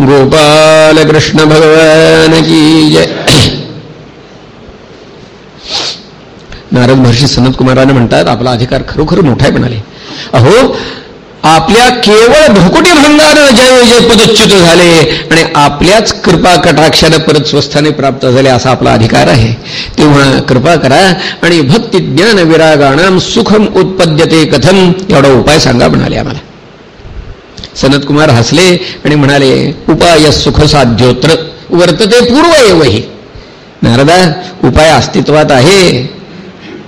गोपाल कृष्ण भगवान की जय। नारद महर्षी सनत कुमाराने म्हणतात आपला अधिकार खरोखर मोठा आहे म्हणाले. अहो आपल्या केवळ भ्रुकुटी भंगानं जय जय पदच्युत झाले आणि आपल्याच कृपा कटाक्षाने परत स्वस्थाने प्राप्त झाले असा आपला अधिकार आहे. तेव्हा कृपा करा आणि भक्ती ज्ञान विरागाणाम सुखम उत्पद्यते कथम एवढा उपाय सांगा म्हणाले आम्हाला. सनत कुमार हसले आणि म्हणाले उपाय सुखसाध्योत्र वर्तते पूर्व एवही नारदा उपाय अस्तित्वात आहे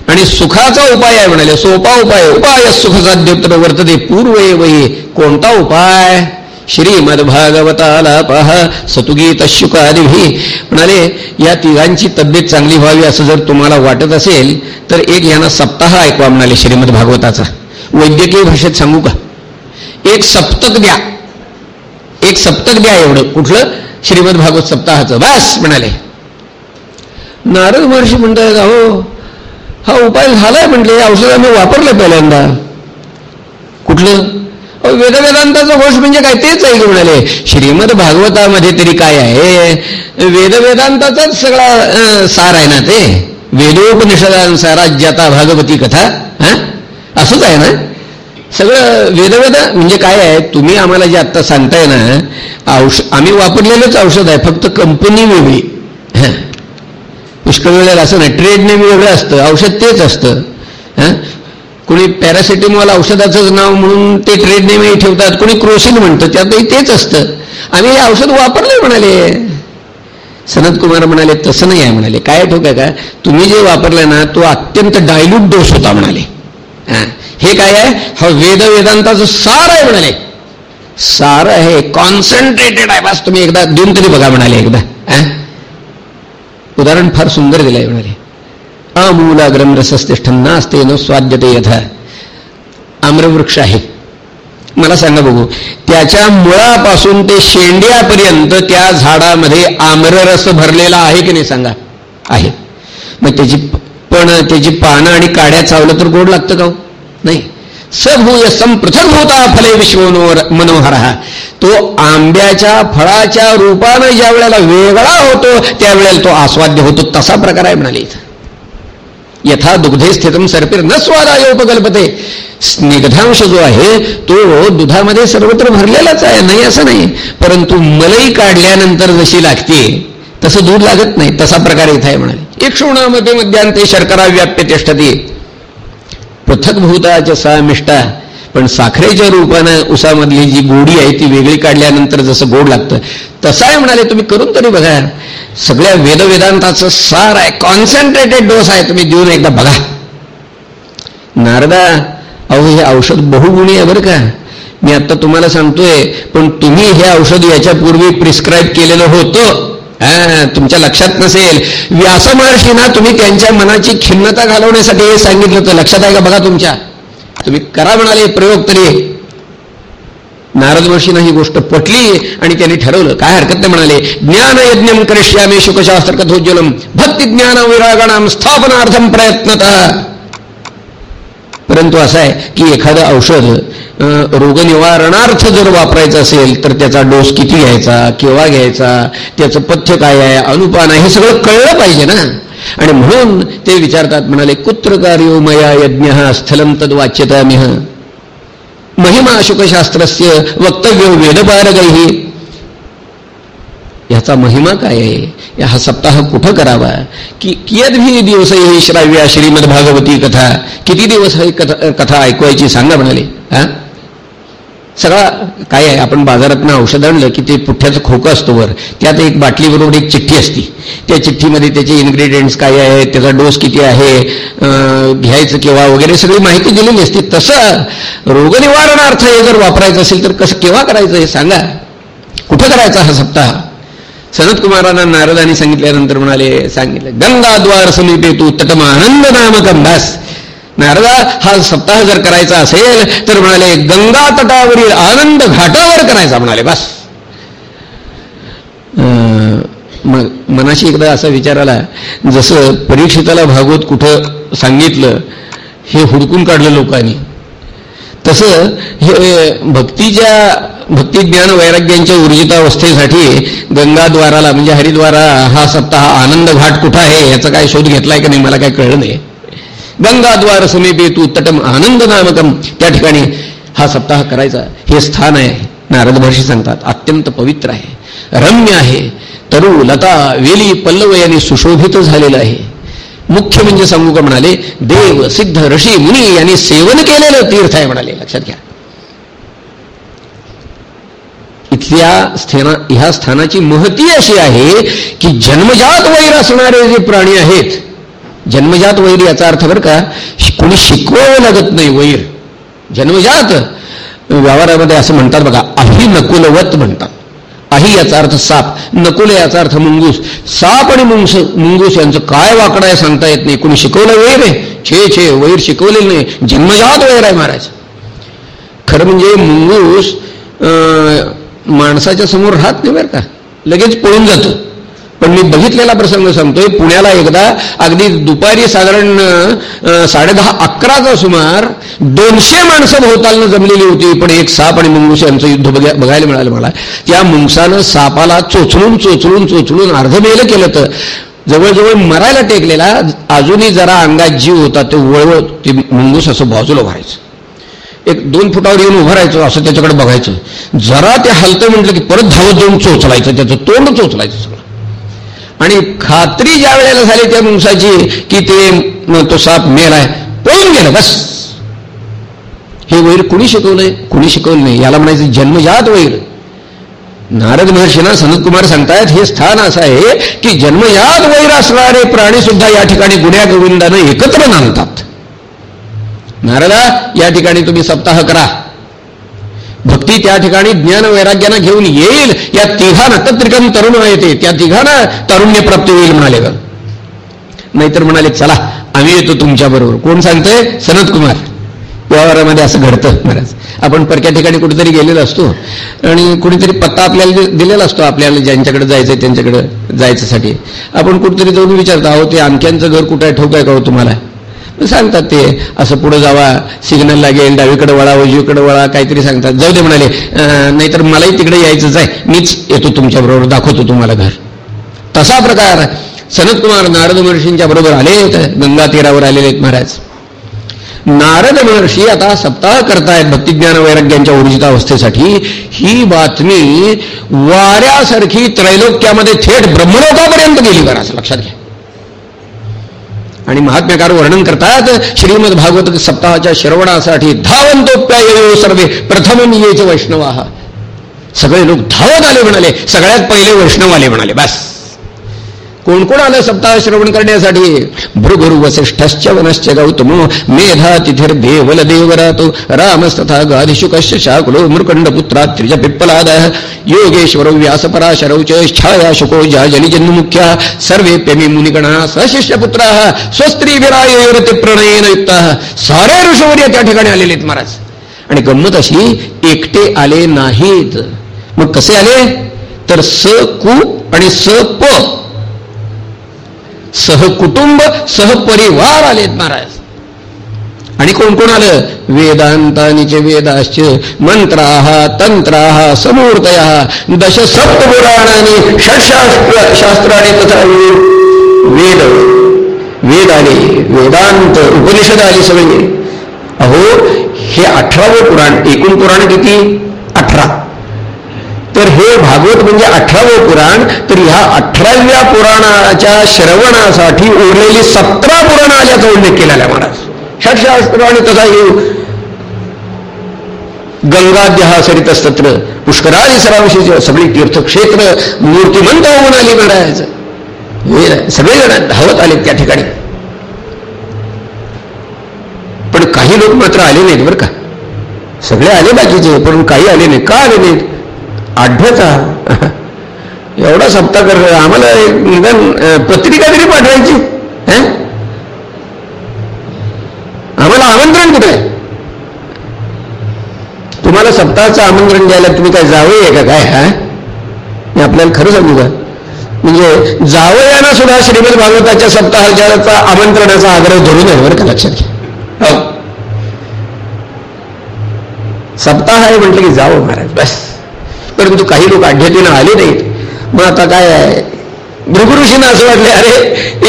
आणि सुखाचा उपाय आहे म्हणाले. सोपा उपाय उपाय सुख साध्योत्तर वर्तते पूर्व एवही कोणता उपाय? श्रीमद्भागवताला पहा सतुगीत शुकादिभी म्हणाले या तिघांची तब्येत चांगली व्हावी असं जर तुम्हाला वाटत असेल तर एक यांना सप्ताह ऐकवा म्हणाले श्रीमद्भागवताचा. वैद्यकीय भाषेत सांगू का? एक सप्तक द्या. एक सप्तक द्या एवढं. कुठलं? श्रीमद भागवत सप्ताहाचं. बस म्हणाले. नारद महर्षी म्हणतात अहो हा उपाय झालाय म्हटले. औषध आम्ही वापरलं पहिल्यांदा. कुठलं? वेदवेदांताचा घोष म्हणजे काय तेच आहे म्हणाले. श्रीमद भागवतामध्ये तरी काय आहे? वेदवेदांताचाच सगळा सार आहे ना ते. वेदोपनिषदांसाराज्याता भागवती कथा हा? असंच आहे ना? सगळं वेदवेद म्हणजे काय आहे? तुम्ही आम्हाला जे आत्ता सांगताय ना औषध आम्ही वापरलेलंच औषध आहे फक्त कंपनी वेगळी. पुष्कळ वेळेला असं नाही ट्रेड नेम वेगळं असतं औषध तेच असतं. हां. कोणी पॅरासिटेमॉल औषधाचंच नाव म्हणून ते ट्रेड नेमही ठेवतात कोणी क्रोसिन म्हणतं त्यातही तेच असतं. आम्ही हे औषध वापरलंय म्हणाले. सनत कुमार म्हणाले तसं नाही आहे म्हणाले. काय ठोक आहे का? तुम्ही जे वापरलं ना तो अत्यंत डायल्यूट डोस होता म्हणाले. हे काय आहे? हा वेद वेदांताचं सार आहे म्हणाले. सार आहे कॉन्सन्ट्रेटेड आहे. बस तुम्ही एकदा देऊन तरी बघा म्हणाले एकदा उदाहरण फार सुंदर दिलंय म्हणाले. अमूलाग्रम रसस्तिष्ठन नास्ते न स्वाद्यते यथा. आम्रवृक्ष आहे. मला सांगा बघू त्याच्या मुळापासून ते शेंड्यापर्यंत त्या झाडामध्ये आम्ररस भरलेला आहे की नाही सांगा? आहे. मग त्याची पण त्याची पानं आणि काड्या चावलं तर गोड लागतं का हो? नाही. सभूय संपृथक होता फले विश्वनोर मनोहर. तो आंब्याच्या फळाच्या रूपानं ज्या वेळेला वेगळा होतो त्यावेळेला तो आस्वाद्य होतो. तसा प्रकार आहे म्हणाले यथा दुग्धे स्थितम सर्पिर न स्वादाय उपकल्पते स्निग्धांश जो आहे तो दुधामध्ये सर्वत्र भरलेलाच आहे. नाही असं नाही. परंतु मलई काढल्यानंतर जशी लागते तसं दूध लागत नाही तसा प्रकार इथं आहे म्हणाले. एक क्षोणामध्ये मध्यांते शर्करा व्याप्य तिष्ठती. पृथक भूताच्या सा मिष्टा पण साखरेच्या रूपानं उसामधली जी गोडी आहे ती वेगळी काढल्यानंतर जसं गोड लागतं तसं आहे म्हणाले तुम्ही करून तरी बघा. सगळ्या वेदवेदांताचं सार आहे कॉन्सन्ट्रेटेड डोस आहे तुम्ही देऊन एकदा बघा. नारदा अहो हे औषध बहुगुणी आहे बरं का. मी आता तुम्हाला सांगतोय पण तुम्ही हे औषध याच्यापूर्वी प्रिस्क्राईब केलेलं होतं. तुमच्या लक्षात नसेल. व्यास महर्षीना तुम्ही त्यांच्या मनाची खिन्नता घालवण्यासाठी हे सांगितलं होतं. लक्षात आहे का बघा तुमच्या? तुम्ही करा म्हणाले प्रयोग तरी. नारद महर्षीनं ही गोष्ट पटली आणि त्यांनी ठरवलं. काय हरकत नाही म्हणाले. ज्ञान यज्ञम करिष्यामी शुकशास्त्र कथोज्वलम भक्ती ज्ञान विरागणाम स्थापनार्थम प्रयत्नत. परंतु असं आहे की एखादं औषध रोगनिवारणार्थ जर वापरायचं असेल तर त्याचा डोस किती घ्यायचा केव्हा घ्यायचा त्याचं पथ्य काय आहे अनुपान आहे हे सगळं कळलं पाहिजे ना. आणि म्हणून ते विचारतात म्हणाले कुत्र कार्यो मया यज्ञ स्थलम तद वाच्यतामिह. महिमा अशोकशास्त्रस्य वक्तव्य वेदपारगैही ह्याचा महिमा काय आहे? हा सप्ताह कुठं करावा? की कियदभी दिवस ही श्राव्या श्रीमद भागवती कथा? किती दिवस ही कथा कथा ऐकवायची सांगा म्हणाले हा? सगळा काय आहे? आपण बाजारातनं औषध आणलं की ते पुठ्ठ्याचं खोकं असतो वर. त्यात एक बाटलीबरोबर एक चिठ्ठी असती. त्या चिठ्ठीमध्ये त्याचे इन्ग्रेडियंट्स काय आहे त्याचा डोस किती आहे? घ्यायचं केव्हा? वगैरे सगळी माहिती दिलेली असते. तसं रोगनिवारणार्थ हे जर वापरायचं असेल तर कसं केव्हा करायचं हे सांगा? कुठं करायचा हा सप्ताह? सनत कुमारांना नारदानी सांगितल्यानंतर म्हणाले सांगितलं गंगाद्वार समीपे तू तटमानंद नाम दास नारदा हा सप्ताह जर करायचा असेल तर म्हणाले गंगा तटावरील आनंद घाटावर करायचा म्हणाले बस. मग मनाशी एकदा असा विचार आला जसं परीक्षिताला भागवत कुठं सांगितलं हे हुडकून काढलं लोकांनी तसं हे भक्तीच्या भक्तिज्ञान वैराग्यांच्या ऊर्जितावस्थेसाठी गंगाद्वाराला म्हणजे हरिद्वारा हा सप्ताह आनंद घाट कुठं आहे याचा काय शोध घेतलाय का नाही मला काय कळलं नाही. गंगाद्वार समीपे तू तटम आनंद नामकम. त्या ठिकाणी हा सप्ताह करायचा. हे स्थान आहे नारद महर्षी सांगतात अत्यंत पवित्र आहे. रम्य आहे. तरु लता वेली पल्लव यांनी सुशोभित झालेलं आहे. मुख्य म्हणजे सांगू का म्हणाले देव सिद्ध ऋषी मुनी यांनी सेवन केलेलं तीर्थ आहे म्हणाले. लक्षात घ्या. इथल्या स्थाना ह्या स्थानाची महती अशी आहे की जन्मजात वैर असणारे जे प्राणी आहेत जन्मजात वैर याचा अर्थ बरं का कोणी शिकवावं लागत नाही वैर. जन्मजात व्यवहारामध्ये असं म्हणतात बघा अहि नकुलवत म्हणतात. अहि याचा अर्थ साप नकुल याचा अर्थ मुंगूस. साप आणि मुंगस मुंगूस यांचं काय वाकडं आहे सांगता येत नाही. कोणी शिकवलं वैर आहे? छे छे वैर शिकवलेलं नाही. जन्मजात वैर आहे महाराज. खरं म्हणजे मुंगूस माणसाच्या समोर राहत नाही बरं का? लगेच पळून जातं. पण मी बघितलेला प्रसंग सांगतोय पुण्याला एकदा अगदी दुपारी साधारण साडेदहा अकराचा सुमार दोनशे माणसं भोवतालनं जमलेली होती पण एक साप आणि मुंगूस यांचं युद्ध बघायला मिळालं मला. त्या मुंगसानं सापाला चोचलून चोचलून चोचलून अर्धमेल केलं तर जवळजवळ मरायला टेकलेला अजूनही जरा अंगात जीव होता ते वळवळ ते मुंगूस असं बाजूला भरायचं. एक दोन फुटावर येऊन उभं राहायचं असं त्याच्याकडे बघायचं. जरा ते हलतं म्हटलं की परत धावत जाऊन चोचलायचं त्याचं तोंड चोचलायचं सगळं. आणि खात्री ज्या वेळेला झाली त्या मुंसाची की ते तो साप मेलाय पळून गेलं बस. हे वैर कुणी शिकवलंय? कुणी शिकवलं नाही? याला म्हणायचं जन्मजात वैर. नारद महर्षीना सनतकुमार सांगतायत हे स्थान असं आहे की जन्मजात वैर असणारे प्राणी सुद्धा या ठिकाणी गुन्ह्या गोविंदानं एकत्र नांदतात. नारदा या ठिकाणी तुम्ही सप्ताह करा. भक्ती त्या ठिकाणी ज्ञान वैराग्यानं घेऊन येईल. या तिघांना तत्रिकम तरुण येते त्या तिघांना तारुण्य प्राप्ती होईल म्हणाले ग. नाहीतर म्हणाले चला आम्ही येतो तुमच्या बरोबर. कोण सांगतोय? सनत कुमार. व्यवहारामध्ये असं घडतं महाराज आपण परक्या ठिकाणी कुठेतरी गेलेलो असतो. आणि कुणीतरी पत्ता आपल्याला दिलेला असतो आपल्याला ज्यांच्याकडे जायचंय त्यांच्याकडे जायच्यासाठी. आपण कुठेतरी जाऊन विचारतो अहो ते आणख्यांचं घर कुठं आहे? ठोक आहे का हो तुम्हाला? सांगतात ते. असं पुढे जावा सिग्नल लागेल डावीकडे वळा उजवीकडे वळा काहीतरी सांगतात. जाऊ दे म्हणाले नाहीतर मलाही तिकडे यायचंच आहे. मीच येतो तुमच्याबरोबर दाखवतो तुम्हाला घर. तसा प्रकार सनतकुमार नारद महर्षींच्या बरोबर आलेत गंगा तीरावर आलेले आहेत महाराज. नारद महर्षी आता सप्ताह करतायत भक्तिज्ञान वैराग्यांच्या ऊर्जित अवस्थेसाठी. ही बातमी वाऱ्यासारखी त्रैलोक्यामध्ये थेट ब्रह्मलोकापर्यंत गेली बरं लक्षात घ्या. आणि महात्म्यकार वर्णन करतात श्रीमद भागवत सप्ताहाच्या श्रवणासाठी येऊ सर्वे प्रथम येच वैष्णव. सगळे लोक धावत आले म्हणाले सगळ्यात पहिले वैष्णव आले म्हणाले बस. कोण कोण आलं सप्ताह श्रवण करण्यासाठी? भृगुरु वसिष्ठश्च वनश्च गौतम मेधा तिथिर देवल देवरातो रामस्तथा गादिशुकश्च शाकुलो मृकंड पुत्रा त्रिज पिप्पलाद योगेश्वर व्यासपराशरौ च छाया शुको ज्या जनिजन्मुख्या सर्वे प्रेमी मुनिगणा सशिष्य पुत्रा स्वस्त्री विरायते प्रणयन युक्त सारे ऋषवर्य त्या ठिकाणी आलेले आहेत महाराज. आणि गंमत अशी एकटे आले नाहीत. मग कसे आले? तर स कु आणि स प सहकुटुंब सहपरिवार आलेत महाराज. आणि कोण कोण आलं? वेदांतानीचे वेदाश्च मंत्राह तंत्राह समूर्तया दश सप्तपुराणाने षटशास्त्र शास्त्राने तथा वेद वेद आले वेदांत उपनिषद आली सगळे. अहो हे अठरावं पुराण एकूण पुराण किती? अठरा. तर हे भागवत म्हणजे अठरावं पुराण तर ह्या अठराव्या पुराणाच्या श्रवणासाठी उरलेली सतरा पुराण आल्याचा उल्लेख केलेला महाराज. षटशास्त्र आणि तसा येऊ गंगाध्या सरित सत्र पुष्करादी सरावशी सगळी तीर्थक्षेत्र मूर्तिमंत होऊन आली महाराज. सगळे जण धावत आले त्या ठिकाणी. पण काही लोक मात्र आले नाहीत बरं का. सगळे आले बाकीचे पण काही आले नाही का आले नाहीत? आढ्यचा एवढा सप्ताह कर हो. आम्हाला निदान पत्रिका तरी पाठवायची. आम्हाला आमंत्रण कुठे? तुम्हाला सप्ताहाचं आमंत्रण द्यायला तुम्ही काय जावं का काय? हा? मी आपल्याला खरं सांगू का? म्हणजे जावयाना सुद्धा श्रीमद भागवताच्या सप्ताहाच्या आमंत्रणाचा आग्रह धरून आहे बरं का लक्षात घ्या. हो. सप्ताह आहे म्हटलं की जावं महाराज बस. परंतु काही लोक आढ्यतीनं आले नाहीत. मग आता काय आहे? भृगुऋषींना असं वाटले अरे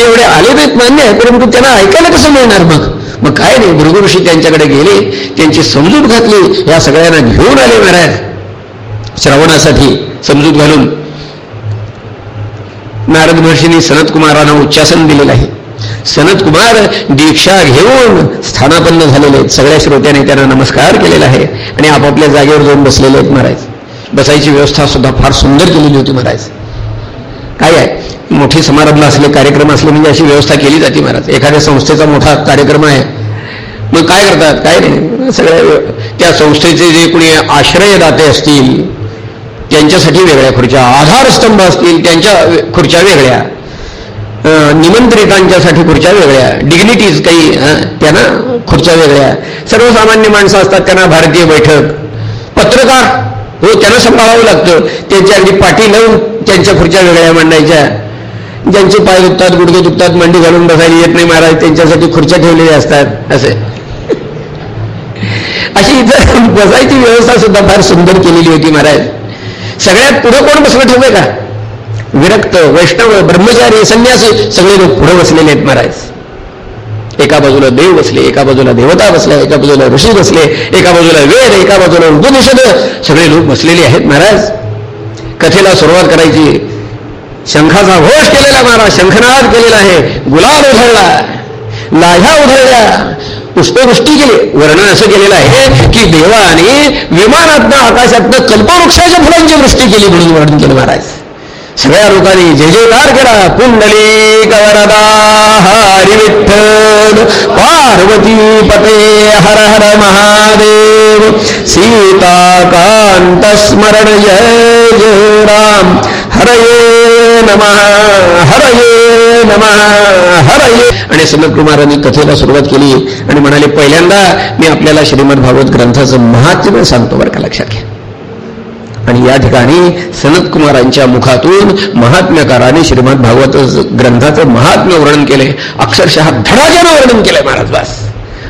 एवढे आले नाहीत मान्य आहे परंतु त्यांना ऐकायला कसं मिळणार मग? मग काय नाही भृगुऋषी त्यांच्याकडे गेले त्यांची समजूत घातली या सगळ्यांना घेऊन आले महाराज. श्रावणासाठी समजूत घालून. नारद महर्षींनी सनत कुमारांना उच्चासन दिलेलं आहे. सनत कुमार दीक्षा घेऊन स्थानापन्न झालेले आहेत. सगळ्या श्रोत्याने त्यांना नमस्कार केलेला आहे आणि आपापल्या जागेवर जाऊन बसलेले आहेत महाराज. बसायची व्यवस्था सुद्धा फार सुंदर केलेली होती महाराज. काय आहे? मोठी समारंभ असले कार्यक्रम असले म्हणजे अशी व्यवस्था केली जाते महाराज. एखाद्या संस्थेचा मोठा कार्यक्रम आहे. मग काय करतात? काय नाही. सगळ्या त्या संस्थेचे जे कोणी आश्रयदाते असतील त्यांच्यासाठी वेगळ्या खुर्च्या आधारस्तंभ असतील त्यांच्या खुर्च्या वेगळ्या. निमंत्रितांच्यासाठी खुर्च्या वेगळ्या. डिग्निटीज काही त्यांना खुर्च्या वेगळ्या. सर्वसामान्य माणसं असतात त्यांना भारतीय बैठक. पत्रकार हो त्यांना सांभाळावं लागतं. त्यांच्या अगदी पाठी लावून त्यांच्या खुर्च्या वेगळ्या मांडायच्या. ज्यांचे पाय दुखतात गुडघे दुखतात मंडी घालून बसायला येत नाही महाराज त्यांच्यासाठी खुर्च्या ठेवलेल्या असतात. असे. अशी इथं बसायची व्यवस्था सुद्धा फार सुंदर केलेली होती महाराज. सगळ्यात पुढे कोण बसलं ठेवलंय का? विरक्त वैष्णव ब्रह्मचारी संन्यासी सगळे लोक पुढे बसलेले आहेत महाराज. एका बाजूला देव बसले एका बाजूला देवता बसल्या एका बाजूला ऋषी बसले एका बाजूला वेद एका बाजूला उपनिषद. सगळे लोक बसलेले आहेत महाराज. कथेला सुरुवात करायची. शंखाचा घोष केलेला महाराज शंखनाद केलेला आहे. गुलाब उधळला. लाह्या उधळल्या. पुष्पवृष्टी केली. वर्णन असं केलेलं आहे की देवाने विमानातनं आकाशातनं कल्पवृक्षाच्या फुलांची वृष्टी केली म्हणून वर्णन केलं महाराज. सगळ्या लोकांनी जय जयकार केला कुंडली कवरदा हरी विठ्ठल पार्वती पते हर हर महादेव सीताकांत स्मरण जय जय राम हरये नम हरये नम हरये. आणि सनत कुमारांनी कथेला सुरुवात केली आणि म्हणाले पहिल्यांदा मी आपल्याला श्रीमद भागवत ग्रंथाचं महात्म्य सांगतो बरं का लक्षात घ्या. आणि या ठिकाणी सनतकुमारांच्या मुखातून महात्म्यकाराने श्रीमद भागवत ग्रंथाचं महात्म्य वर्णन केले. अक्षरशः धडाजानं वर्णन केलंय महाराज बस.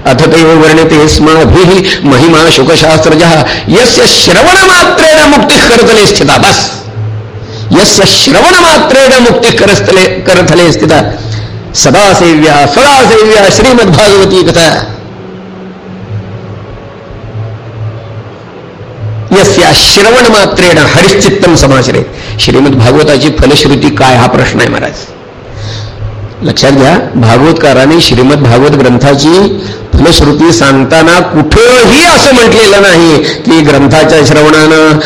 अथ ते वर्णते स्मभिः महिमा शुकशास्त्रज. यस्य श्रवण मात्रेण मुक्ती करतले स्थिता बस. यस्य श्रवण मात्रेण मुक्ती करतले करतले स्थिता. सदा सेव्या सदा सेव्या श्रीमद्भागवती कथा. यस या श्रवण मात्रेण हरिश्चित्तम समाचरे श्रीमद भागवताची फलश्रुती काय हा प्रश्न आहे महाराज? लक्षात घ्या भागवतकाराने श्रीमद भागवत ग्रंथाची फलश्रुती सांगताना कुठंही असं म्हटलेलं नाही की ग्रंथाच्या श्रवणानं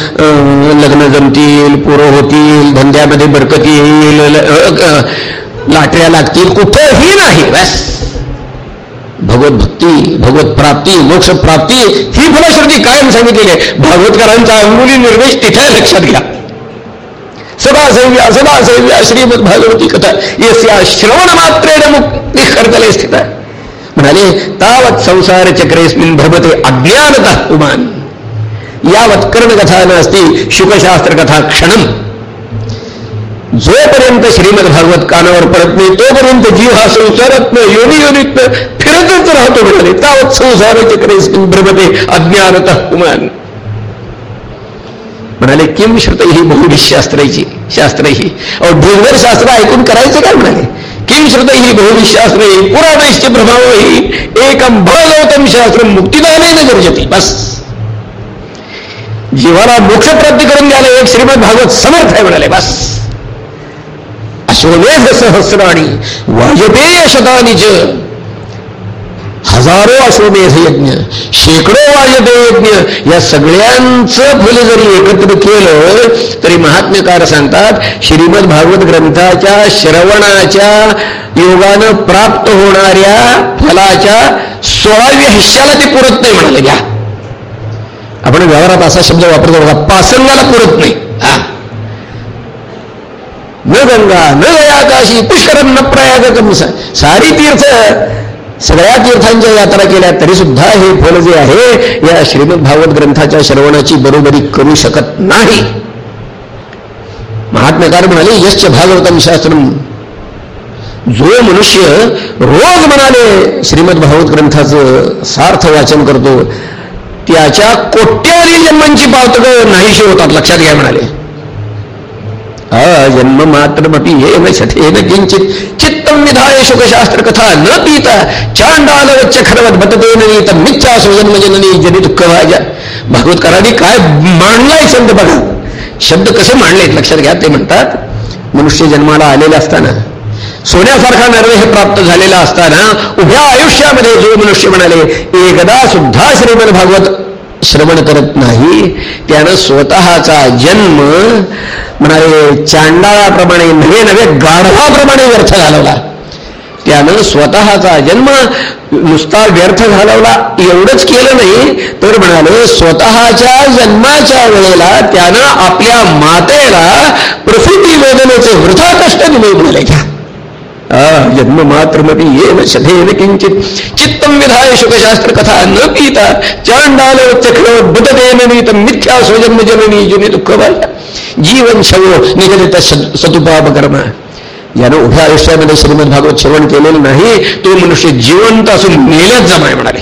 लग्न जमतील पोरं होतील धंद्यामध्ये बरकती येईल लाटऱ्या लागतील कुठंही नाही. बस. भगवत भक्ती भगवत प्राप्ती मोक्ष प्राप्ती ही फलश्रुती कायम सांगितलेली आहे. भागवतकरांचा अंगुली निर्देश तिथे लक्षात घ्या. सदा सैव्या सदा सैव्या श्रीमद भागवती कथा. यस्या श्रवण मात्रेण मुक्ती करतले स्थित आहे. म्हणाले तावत संसार चक्रेस्मिन भ्रमते अज्ञानता उमान. यावत कर्णकथा नसती शुकशास्त्र कथा क्षणम. जोपर्यंत श्रीमद भागवत कानावर पडत नाही तोपर्यंत जीव हा संसारात योनी योनीत फिरतच राहतो म्हणाले. तावत संसाराचे चक्रे भ्रमते अज्ञानत कुमान म्हणाले किम श्रुत ही बहुविशास्त्राची शास्त्र? ही ढोंगर शास्त्र ऐकून करायचं काय म्हणाले? किम श्रुत ही बहुविशास्त्र ही पुराणश्च प्रभाव ही एकम भगवतम शास्त्र मुक्तिदाने गरजते बस. जीवाला मोक्ष प्राप्ती करून द्यायला एक श्रीमद भागवत समर्थ आहे म्हणाले बस. अश्वमेध सहस्राणी वाजपेय शतानिच हजारो अश्वमेध यज्ञ शेकडो वाजपेय यज्ञ या सगळ्यांचं फल जरी एकत्र केलं तरी महात्म्यकार सांगतात श्रीमद भागवत ग्रंथाच्या श्रवणाच्या योगानं प्राप्त होणाऱ्या फलाच्या सोळाव्या हिश्याला ते पुरत नाही म्हणाले घ्या. आपण व्यवहारात असा शब्द वापरतो बघा पासंगाला पुरत नाही. हा. न गंगा न गया काशी पुष्करम न प्रयाग सारी तीर्थ सगळ्या तीर्थांच्या यात्रा केल्या तरी सुद्धा हे फल जे आहे या श्रीमद भागवत ग्रंथाच्या श्रवणाची बरोबरी करू शकत नाही. महात्म्यकार म्हणाले यश्च भागवतम शास्त्रम जो मनुष्य रोज म्हणाले श्रीमद भागवत ग्रंथाचं सार्थ वाचन करतो त्याच्या कोट्यावधी जन्मांची पावतक नाहीशी होतात लक्षात घ्या म्हणाले. जन्म मात्र एव शठेन किंचित चित्तं विधाय शुकशास्त्र कथा न पीत चांडालवच्च खरवत बततेन नीत तर मिच्छा जन्म जननी जनी दुःख भाज्या भागवतकारांनी काय मांडलाय शब्द बघा शब्द कसे मांडलेत लक्षात घ्या ते म्हणतात मनुष्य जन्माला आलेला असताना सोन्यासारखा नर्व हे प्राप्त झालेला असताना उभ्या आयुष्यामध्ये जो मनुष्य म्हणाले एकदा सुद्धा श्रीमद भागवत श्रवण करत नाही त्यानं स्वतःचा जन्म म्हणाले चांडाळाप्रमाणे नवे नवे गाढवाप्रमाणे व्यर्थ घालवला. त्यानं स्वतःचा जन्म नुसता व्यर्थ घालवला एवढंच केलं नाही तर म्हणाले स्वतःच्या जन्माच्या वेळेला त्यानं आपल्या मातेला प्रसिद्धी वेदनेचे वृथा कष्ट दिले म्हणाले जन्म मात्र येन ये किंचित चित्तम विधाय शुकशास्त्र कथा न पीता चांडाल चक्र बुधदेन मिथ्या स्वजन्म जननी जुनी दुःख जीवन शवो निगदित सतुपाप कर्म यानं उभ्या आयुष्यामध्ये श्रीमद भागवत श्रवण केलेलं नाही तो मनुष्य जिवंत असून मेल्याच जमाय म्हणाले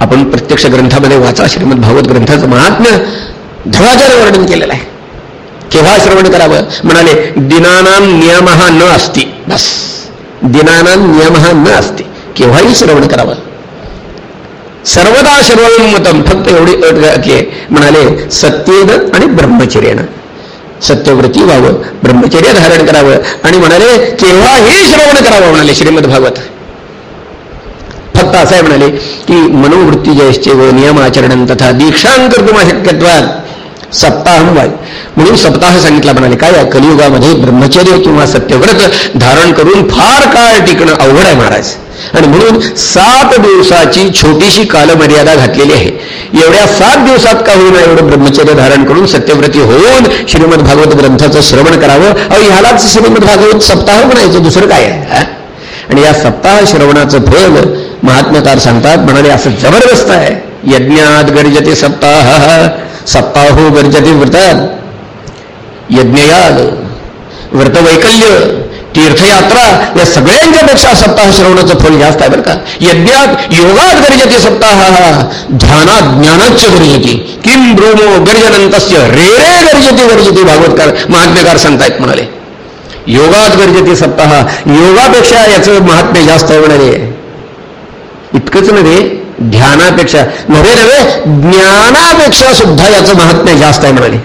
आपण प्रत्यक्ष ग्रंथामध्ये वाचा श्रीमद भागवत ग्रंथाचं महात्म्य धवाचार्य वर्णन केलेलं आहे केव्हा श्रवण करावं? म्हणाले दिनानाम नियम न असती. बस. दिनानाम नियम न असते. केव्हाही श्रवण करावं? सर्वदा मतम फक्त एवढी अट म्हणाले सत्येन आणि ब्रह्मचर्यानं. सत्यव्रती व्हावं ब्रह्मचर्य धारण करावं. आणि म्हणाले केव्हाही श्रवण करावं म्हणाले श्रीमद भागवत फक्त असं आहे म्हणाले की मनोवृत्ती जयश्चे व नियमाचरण तथा दीक्षांकर तुम्हा शक्यत्वात सप्ताह वाय म्हणून सप्ताह सांगितला म्हणाले काय कलियुगामध्ये ब्रह्मचर्य किंवा सत्यव्रत धारण करून फार काळ टिकणं अवघड आहे महाराज. आणि म्हणून सात दिवसाची छोटीशी कालमर्यादा घातलेली आहे. एवढ्या सात दिवसात का होईल एवढं ब्रह्मचर्य धारण करून सत्यव्रती होऊन श्रीमद भागवत ग्रंथाचं श्रवण करावं? अहो ह्यालाच श्रीमद भागवत सप्ताह म्हणायचं दुसरं काय आहे? आणि या सप्ताह श्रवणाचं फल महात्म्यकार सांगतात म्हणाले असं जबरदस्त आहे. यज्ञात गरजते सप्ताह. सप्ताहो गर्जते व्रतात यज्ञयाग व्रतवैकल्य तीर्थयात्रा या सगळ्यांच्या पेक्षा सप्ताह श्रवणाचं फल जास्त आहे बरं का? यज्ञात योगात गर्जते सप्ताह ध्यानात ज्ञानाच गर्जते किम ब्रोमो गर्जनंतस्य रे रे गर्जते गर्जते भागवतकार महात्म्यकार सांगतायत म्हणाले। योगात गर्जते सप्ताह योगापेक्षा याचं महात्म्य जास्त आहे इतकंच नव्हे ध्यानापेक्षा नव्हे नव्हे ज्ञानापेक्षा सुद्धा याचं महात्म्य जास्त आहे म्हणाले.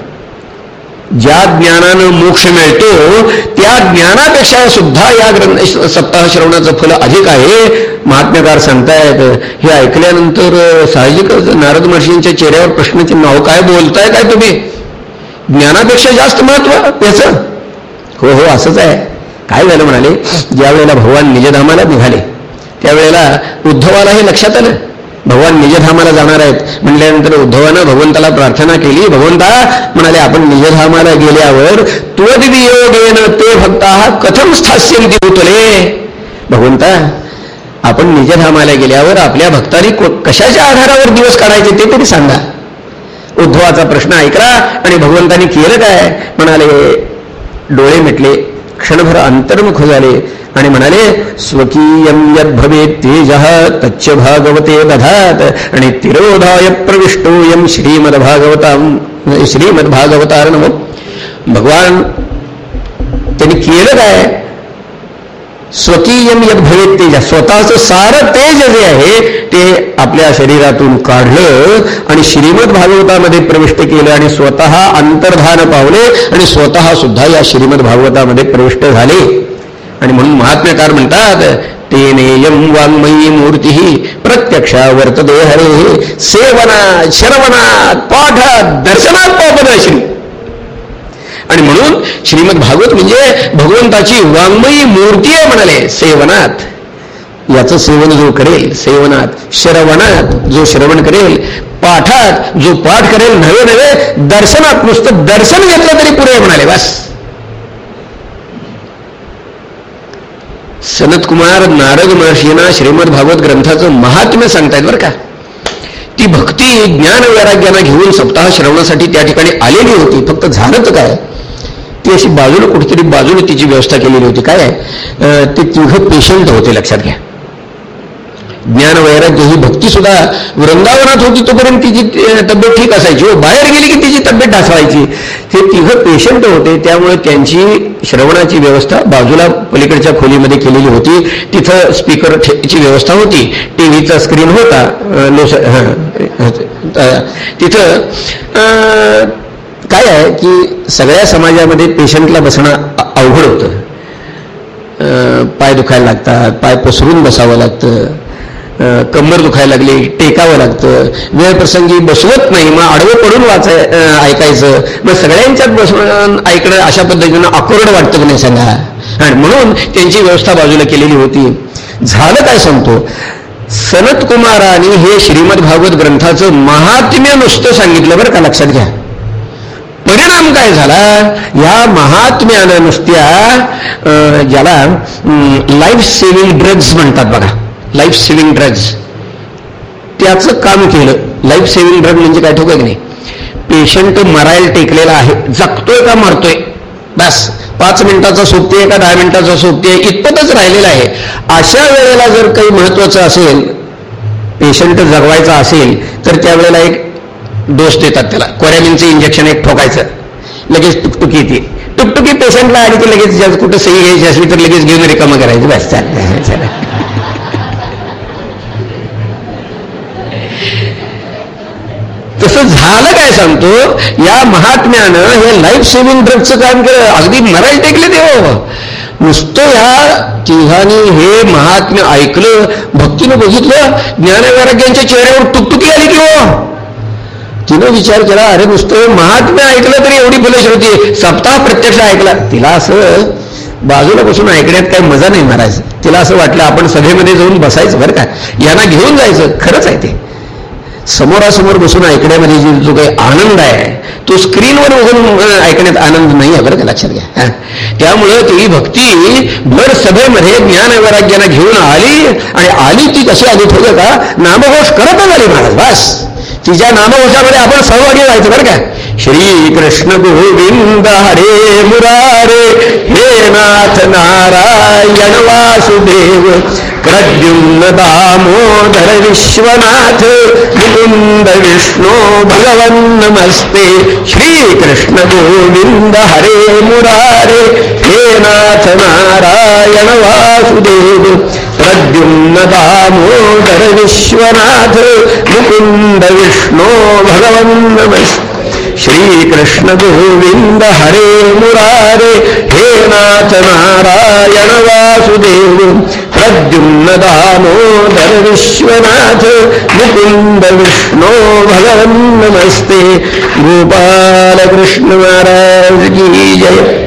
ज्या ज्ञानानं मोक्ष मिळतो त्या ज्ञानापेक्षा सुद्धा या ग्रंथ सप्ताह श्रवणाचं फल अधिक आहे. महात्म्यकार सांगतायत हे ऐकल्यानंतर साहजिकच नारद महर्षींच्या चेहऱ्यावर प्रश्नाचे नाव काय बोलताय काय तुम्ही? ज्ञानापेक्षा जास्त महत्त्व याच हो हो असंच आहे. काय झालं म्हणाले? ज्यावेळेला भगवान निजधामाला निघाले त्यावेळेला उद्धवाला हे लक्षात आलं. भगवान निजधामाला जाणार आहेत. म्हटल्यानंतर उद्धवानं भगवंताला प्रार्थना केली. भगवंता म्हणाले आपण निजधामाला गेल्यावर त्वदियोगेन ते भक्त कथम स्थास्यंती उतले भगवंता आपण निजधामाला गेल्यावर आपल्या भक्तांनी कशाच्या आधारावर दिवस काढायचे ते तरी सांगा. उद्धवाचा प्रश्न ऐकला आणि भगवंतानी केलं काय? म्हणाले डोळे मिटले. क्षणभर अंतर्मुख झाले. आणि म्हणाले स्वकीयम यद भवेत तेज तच्च भागवते दधात आणि तिरोधाय प्रविष्टोयम श्रीमद श्रीमद्भागवता श्रीमद्भागवतार भगवान त्यांनी केलं काय? स्वकीयम यद भवेत तेज स्वतःचं सारं तेज जे आहे ते आपल्या शरीरातून काढलं आणि श्रीमद भागवतामध्ये प्रविष्ट केलं आणि स्वतः अंतर्धान पावले आणि स्वतः सुद्धा या श्रीमद भागवतामध्ये प्रविष्ट झाले. आणि म्हणून महात्म्यकार म्हणतात तेनेयम वाङ्मयी मूर्ती प्रत्यक्षा वर्तदे हरे सेवनात श्रवणात पाठात दर्शनात पापदर्शनी आणि म्हणून श्रीमद भागवत म्हणजे भगवंताची वाङ्मयी मूर्ती आहे म्हणाले सेवनात. याचं सेवन जो करेल सेवनात श्रवणात जो श्रवण करेल पाठात जो पाठ करेल नवे नवे दर्शनात नुसतं दर्शन घेतलं तरी पुरे म्हणाले बस. सनतकुमार नारद महर्षींना श्रीमद भागवत ग्रंथाचं महात्म्य सांगतायत बरं का. ती भक्ती ज्ञान वैराग्याना घेऊन सप्ताह श्रवणासाठी त्या ठिकाणी आलेली होती. फक्त झालं काय? ती अशी बाजूला कुठेतरी बाजूला तिची व्यवस्था केलेली होती. काय ते तिघं पेशंट होते लक्षात घ्या. ज्ञान वैराग्य ही भक्ती सुद्धा वृंदावनात होती तोपर्यंत तिची तब्येत ठीक असायची. व बाहेर गेली की तिची तब्येत ढासवायची हे तिघं पेशंट होते त्यामुळे त्यांची श्रवणाची व्यवस्था बाजूला पलीकडच्या खोलीमध्ये केलेली होती. तिथं स्पीकर ची व्यवस्था होती. टी व्हीचा स्क्रीन होता. लोस तिथं काय आहे की सगळ्या समाजामध्ये पेशंटला बसणं अवघड होतं. पाय दुखायला लागतात पाय पसरून बसावं लागतं. कंबर दुखायला लागली टेकावं लागतं वेळ प्रसंगी बसवत नाही मग आडवं पडून वाचाय ऐकायचं. मग सगळ्यांच्यात बसवून ऐकणं अशा पद्धतीनं अकोरड वाटतं की नाही सांगा. आणि म्हणून त्यांची व्यवस्था बाजूला केलेली होती. झालं काय सांगतो? सनत कुमारांनी हे श्रीमद भागवत ग्रंथाचं महात्म्य नुसतं सांगितलं बरं का लक्षात घ्या. परिणाम काय झाला? या महात्म्यानं नुसत्या ज्याला लाईफ सेव्हिंग ड्रग्ज म्हणतात बघा. लाईफ सेव्हिंग ड्रग्ज त्याचं काम केलं. लाईफ सेव्हिंग ड्रग म्हणजे काय? ठोक नाही? पेशंट मरायला टेकलेला आहे. जगतोय का मरतोय? बस. पाच मिनिटाचा सोबती आहे का दहा मिनिटाचा सोबती आहे इतपतच राहिलेला आहे. अशा वेळेला जर काही महत्वाचं असेल पेशंट जगवायचा असेल तर त्यावेळेला एक डोस देतात त्याला. कोरॅमिनचं इंजेक्शन एक ठोकायचं. लगेच टुकटुकी येते. टुकटुकी पेशंटला आणि ते लगेच कुठं सही घ्यायची असली तर लगेच घेऊन रिकामं करायचं. बस. चालतं तसं झालं काय सांगतो? या महात्म्यानं हे लाईफ सेव्हिंग ड्रगचं काम केलं. अगदी मरायला टेकले देव नुसतं ह्या तिघांनी हे महात्म्य ऐकलं भक्तीनं बघितलं ज्ञानवैराग्यांच्या चेहऱ्यावर टुकटुकी आली की हो. तिनं विचार केला अरे नुसतं महात्म्य ऐकलं तरी एवढी फलश्रुती सप्ताह प्रत्यक्ष ऐकला. तिला असं बाजूला बसून ऐकण्यात काही मजा नाही मारायचं तिला असं वाटलं आपण सभेमध्ये जाऊन बसायचं बरं का? यांना घेऊन जायचं. खरंच आहे ते. समोरासमोर बसून ऐकण्यामध्ये जो काही आनंद आहे तो स्क्रीनवर बघून ऐकण्यात आनंद नाही आहे. बरं का? लक्षात घ्या. त्यामुळं ती भक्ती भर सभेमध्ये ज्ञान वैराग्यानं घेऊन आली आणि आली ती कशी आली ठेवलं का नामघोष करतच आली महाराज. बस. तिच्या नामघोषामध्ये आपण सहभागी व्हायचं बरं का? श्री कृष्ण गोविंद हरे मुरारे हे नाथ नारायण वासुदेव प्रद्युम्न दामोदर विश्वनाथ मुकुंद विष्णो भगवन नमस्ते। श्रीकृष्ण गोविंद हरे मुरारे हे नाथ नारायण वासुदेव प्रद्युम्न दामोदर विश्वनाथ मुकुंद विष्णो भगवन् नमस्ते श्रीकृष्ण गोविंद हरे मुरारे हे नाथ नारायण वासुदेव प्रद्युम्न दामोदर विश्वनाथ मुकुंद विष्णो भगवन् नमस्ते गोपाल कृष्ण महाराज की जय।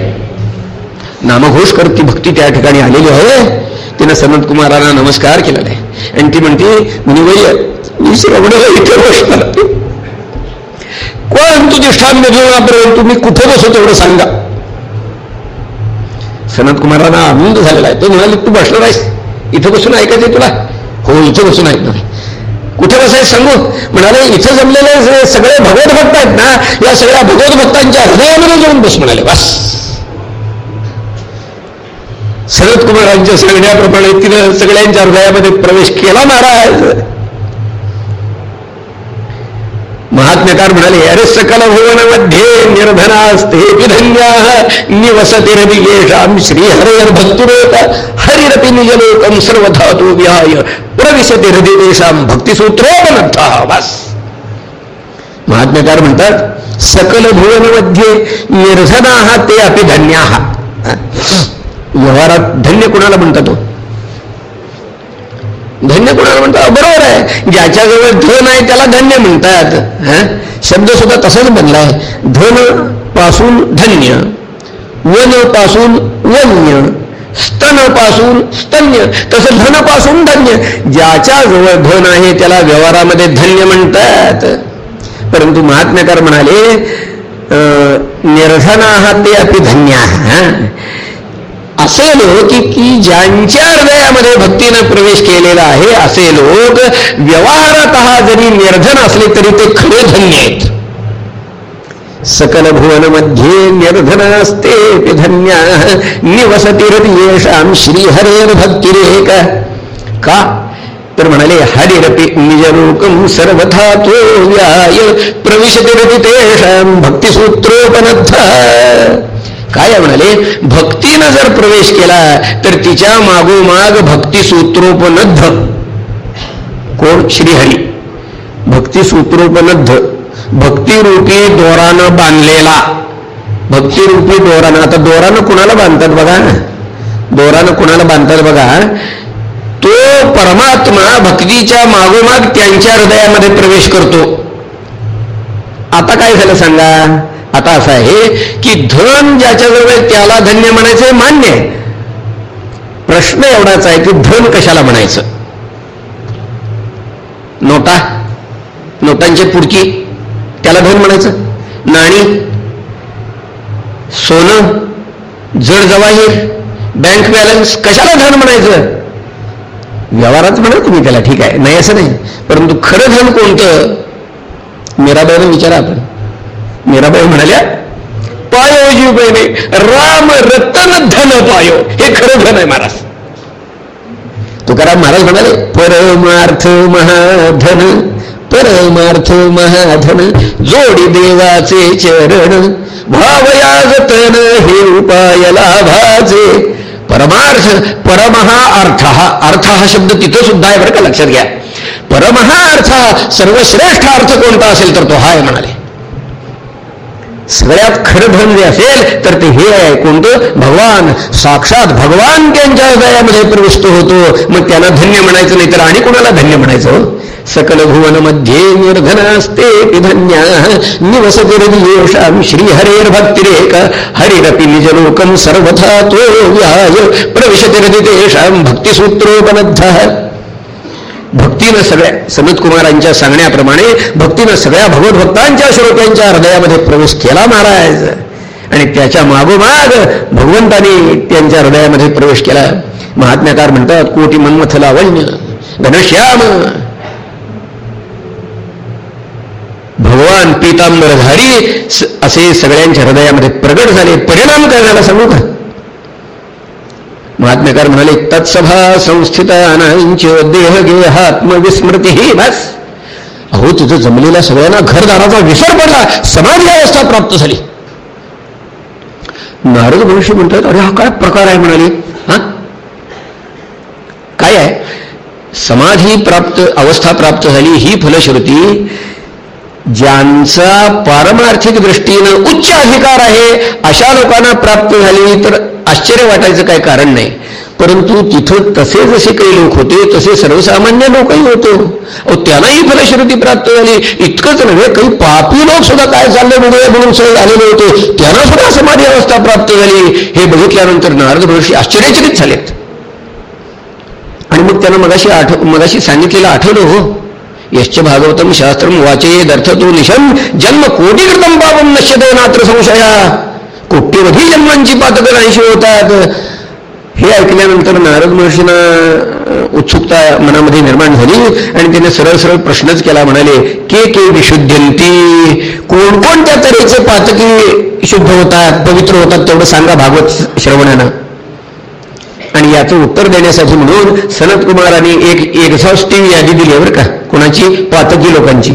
नामघोष करती भक्ती त्या ठिकाणी आलेली आहे तिनं सनत कुमाराला नमस्कार केलेला. आहे आणि ती म्हणते मुनिवय मी श्रवणाला इथे बसणार कोण तुझे स्थान घेऊन तुम्ही कुठे बसो तेवढं सांगा. सनत कुमारांना आनंद झालेला आहे. तो म्हणाले तू बसणार आहेस? इथं बसून ऐकायचंय तुला? हो इथं बसून ऐकणार कुठे बसायचं सांगू? म्हणाले इथं जमलेले सगळे भगवत भक्त आहेत ना या सगळ्या भगवत भक्तांच्या हृदयामध्ये जाऊन बस म्हणाले. बस. शरद कुमारांच्या सांगण्याप्रमाणे तिनं सगळ्यांच्या हृदयामध्ये प्रवेश केला महाराज. महात्म्यकार म्हणाले, अरे सकल भुवन भुवनमध्ये निर्धनास्ते धन्या निवसतिरवियेषाम श्रीहरेर भक्तुरेत हरिरपि निजलोकम सर्वधातु विहाय प्रविशती हृदयेषाम भक्तिसूत्रोपनथ बस. महात्म्यकार म्हणतात, सकल भुवनमध्ये निर्धना ते अपि धन्या व्यवहारात धन्य कुणाला म्हणतात तो धन्य कोणाला म्हणतात? हो? हो, बरोबर आहे. ज्याच्याजवळ धन आहे त्याला धन्य म्हणतात. शब्द सुद्धा तसाच बनलाय धनपासून धन्य वनपासून वन्य स्तनपासून स्तन्य तसं धनपासून धन्य. ज्याच्याजवळ धन आहे त्याला व्यवहारामध्ये धन्य म्हणतात. परंतु महात्म्याकार म्हणाले निर्धना ते अपि धन्य. असे लोक की ज्यांच्या हृदयामध्ये भक्तीनं प्रवेश केलेला आहे असे लोक व्यवहारात जरी निर्धन असले तरी ते खरे धन्य आहेत. सकल भुवनमध्ये निर्धन असते ते धन्य निवसती येशाम श्रीहरेर भक्तिरेक। का? तर म्हणाले हरिरपी निजरूकम सर्वथा तो व्याय प्रविशते रती तेषाम भक्तिसूत्रोपनद्ध। काय म्हणाले? भक्तीनं जर प्रवेश केला तर तिच्या मागोमाग भक्तिसूत्रोपनद्ध कोण? श्रीहरी. भक्तिसूत्रोपनद्ध भक्तिरूपी दोरानं बांधलेला. भक्तिरूपी दोरानं. आता दोरानं कुणाला बांधतात बघा? दोरानं कुणाला बांधतात बघा? तो परमात्मा भक्तीच्या मागोमाग त्यांच्या हृदयामध्ये प्रवेश करतो. आता काय झालं सांगा? आता असं आहे की धन ज्याच्याजवळ त्याला धन्य म्हणायचं मान्य आहे. प्रश्न एवढाच आहे की धन कशाला म्हणायचं? नोटा? नोटांची पुडकी? त्याला धन म्हणायचं? नाणी? सोनं? जड जवाहीर? Bank balance? कशाला धन म्हणायचं? व्यवहारात म्हणा तुम्ही त्याला ठीक आहे. नाही असं नाही. परंतु खरं धन कोणतं? मीराबाईने विचारा आपण. मीराबाई म्हणाल्या पायो जीवने राम रतन धन पायो. हे खरं धन आहे महाराज. तुकाराम महाराज म्हणाले परमार्थ महाधन परमार्थ महाधन जोडी देवाचे चरण भावयागतन हे उपाय लाभाचे. परमार्थ परमहा अर्थ हा अर्थ हा शब्द तिथं सुद्धा आहे बरं का लक्षात घ्या. परमहा अर्थ सर्वश्रेष्ठ अर्थ कोणता असेल तर तो हा आहे म्हणाले. सगळ्यात खरं धन जे असेल तर ते हे आहे कोणतं भगवान साक्षात भगवान त्यांच्या हृदयामध्ये प्रविष्ट होतो. मग त्यांना धन्य म्हणायचं नाही तर आणि कोणाला धन्य म्हणायचं? सकल भुवनमध्ये निर्धनास्ते धन्या निवस येषाम श्री हरेर भक्तिरेक हरिरपि निजलोकम सर्वथा तो व्याय प्रविशती भक्तिसूत्रोपलब्ध। भक्तीनं सगळ्या सनतकुमारांच्या सांगण्याप्रमाणे भक्तीनं सगळ्या भगवत भक्तांच्या श्रोत्यांच्या हृदयामध्ये प्रवेश केला महाराज. आणि त्याच्या मागोमाग भगवंताने त्यांच्या हृदयामध्ये प्रवेश केला. महात्म्याकार म्हणतात कोटी मन्मथ लावण्य घनश्याम. भगवान पीतांबरधारी असे सगळ्यांच्या हृदयामध्ये प्रगट झाले. परिणाम करण्याला सांगू का? महात्मेकार म्हणाले तत्सभा संस्थितानांच देह गेहात्मविस्मृती ही बस. अहो तिथं जमलेल्या सगळ्यांना घरदाराचा विसर पडला. समाधी अवस्था प्राप्त झाली. नारद मनुष्य म्हणतात अरे हा काय प्रकार आहे? म्हणाले. हा? काय आहे? समाधी प्राप्त अवस्था प्राप्त झाली. ही फलश्रुती ज्यांचा पारमार्थिक दृष्टीनं उच्च अधिकार आहे अशा लोकांना प्राप्त झाली तर आश्चर्य वाटायचं काय कारण नाही. परंतु तिथं तसे जसे काही लोक होते तसे सर्वसामान्य लोकही होतो. अहो त्यांनाही फलश्रुती प्राप्त झाली. इतकंच नव्हे काही पापी लोक सुद्धा काय चालले बघूया म्हणून सहज आलेले होते. त्यांना सुद्धा समाधी अवस्था प्राप्त झाली. हे बघितल्यानंतर नारद ऋषी आश्चर्यचकित झालेत. आणि मग त्यांना मगाशी आठ मगाशी सांगितलेलं आठवलं हो. यश्च भागवतम शास्त्रम वाचयेदर्थ तो निशम जन्म कोटीकृतम पापम नश्यते नात्र संशया. कोट्यवधी जन्मांची पातक नाहीशी होतात. हे ऐकल्यानंतर नारद महर्षींना उत्सुकता मनामध्ये निर्माण झाली आणि त्याने सरळ सरळ प्रश्नच केला म्हणाले के के विशुद्धंती कोणकोणत्या तऱ्हेचे पातकी शुद्ध होतात पवित्र होतात तेवढं सांगा भागवत श्रवणानं. आणि याचं उत्तर देण्यासाठी म्हणून सनत कुमारांनी एक एक्झॉस्टिव्ह यादी दिली बरं का? कोणाची? पातकी लोकांची.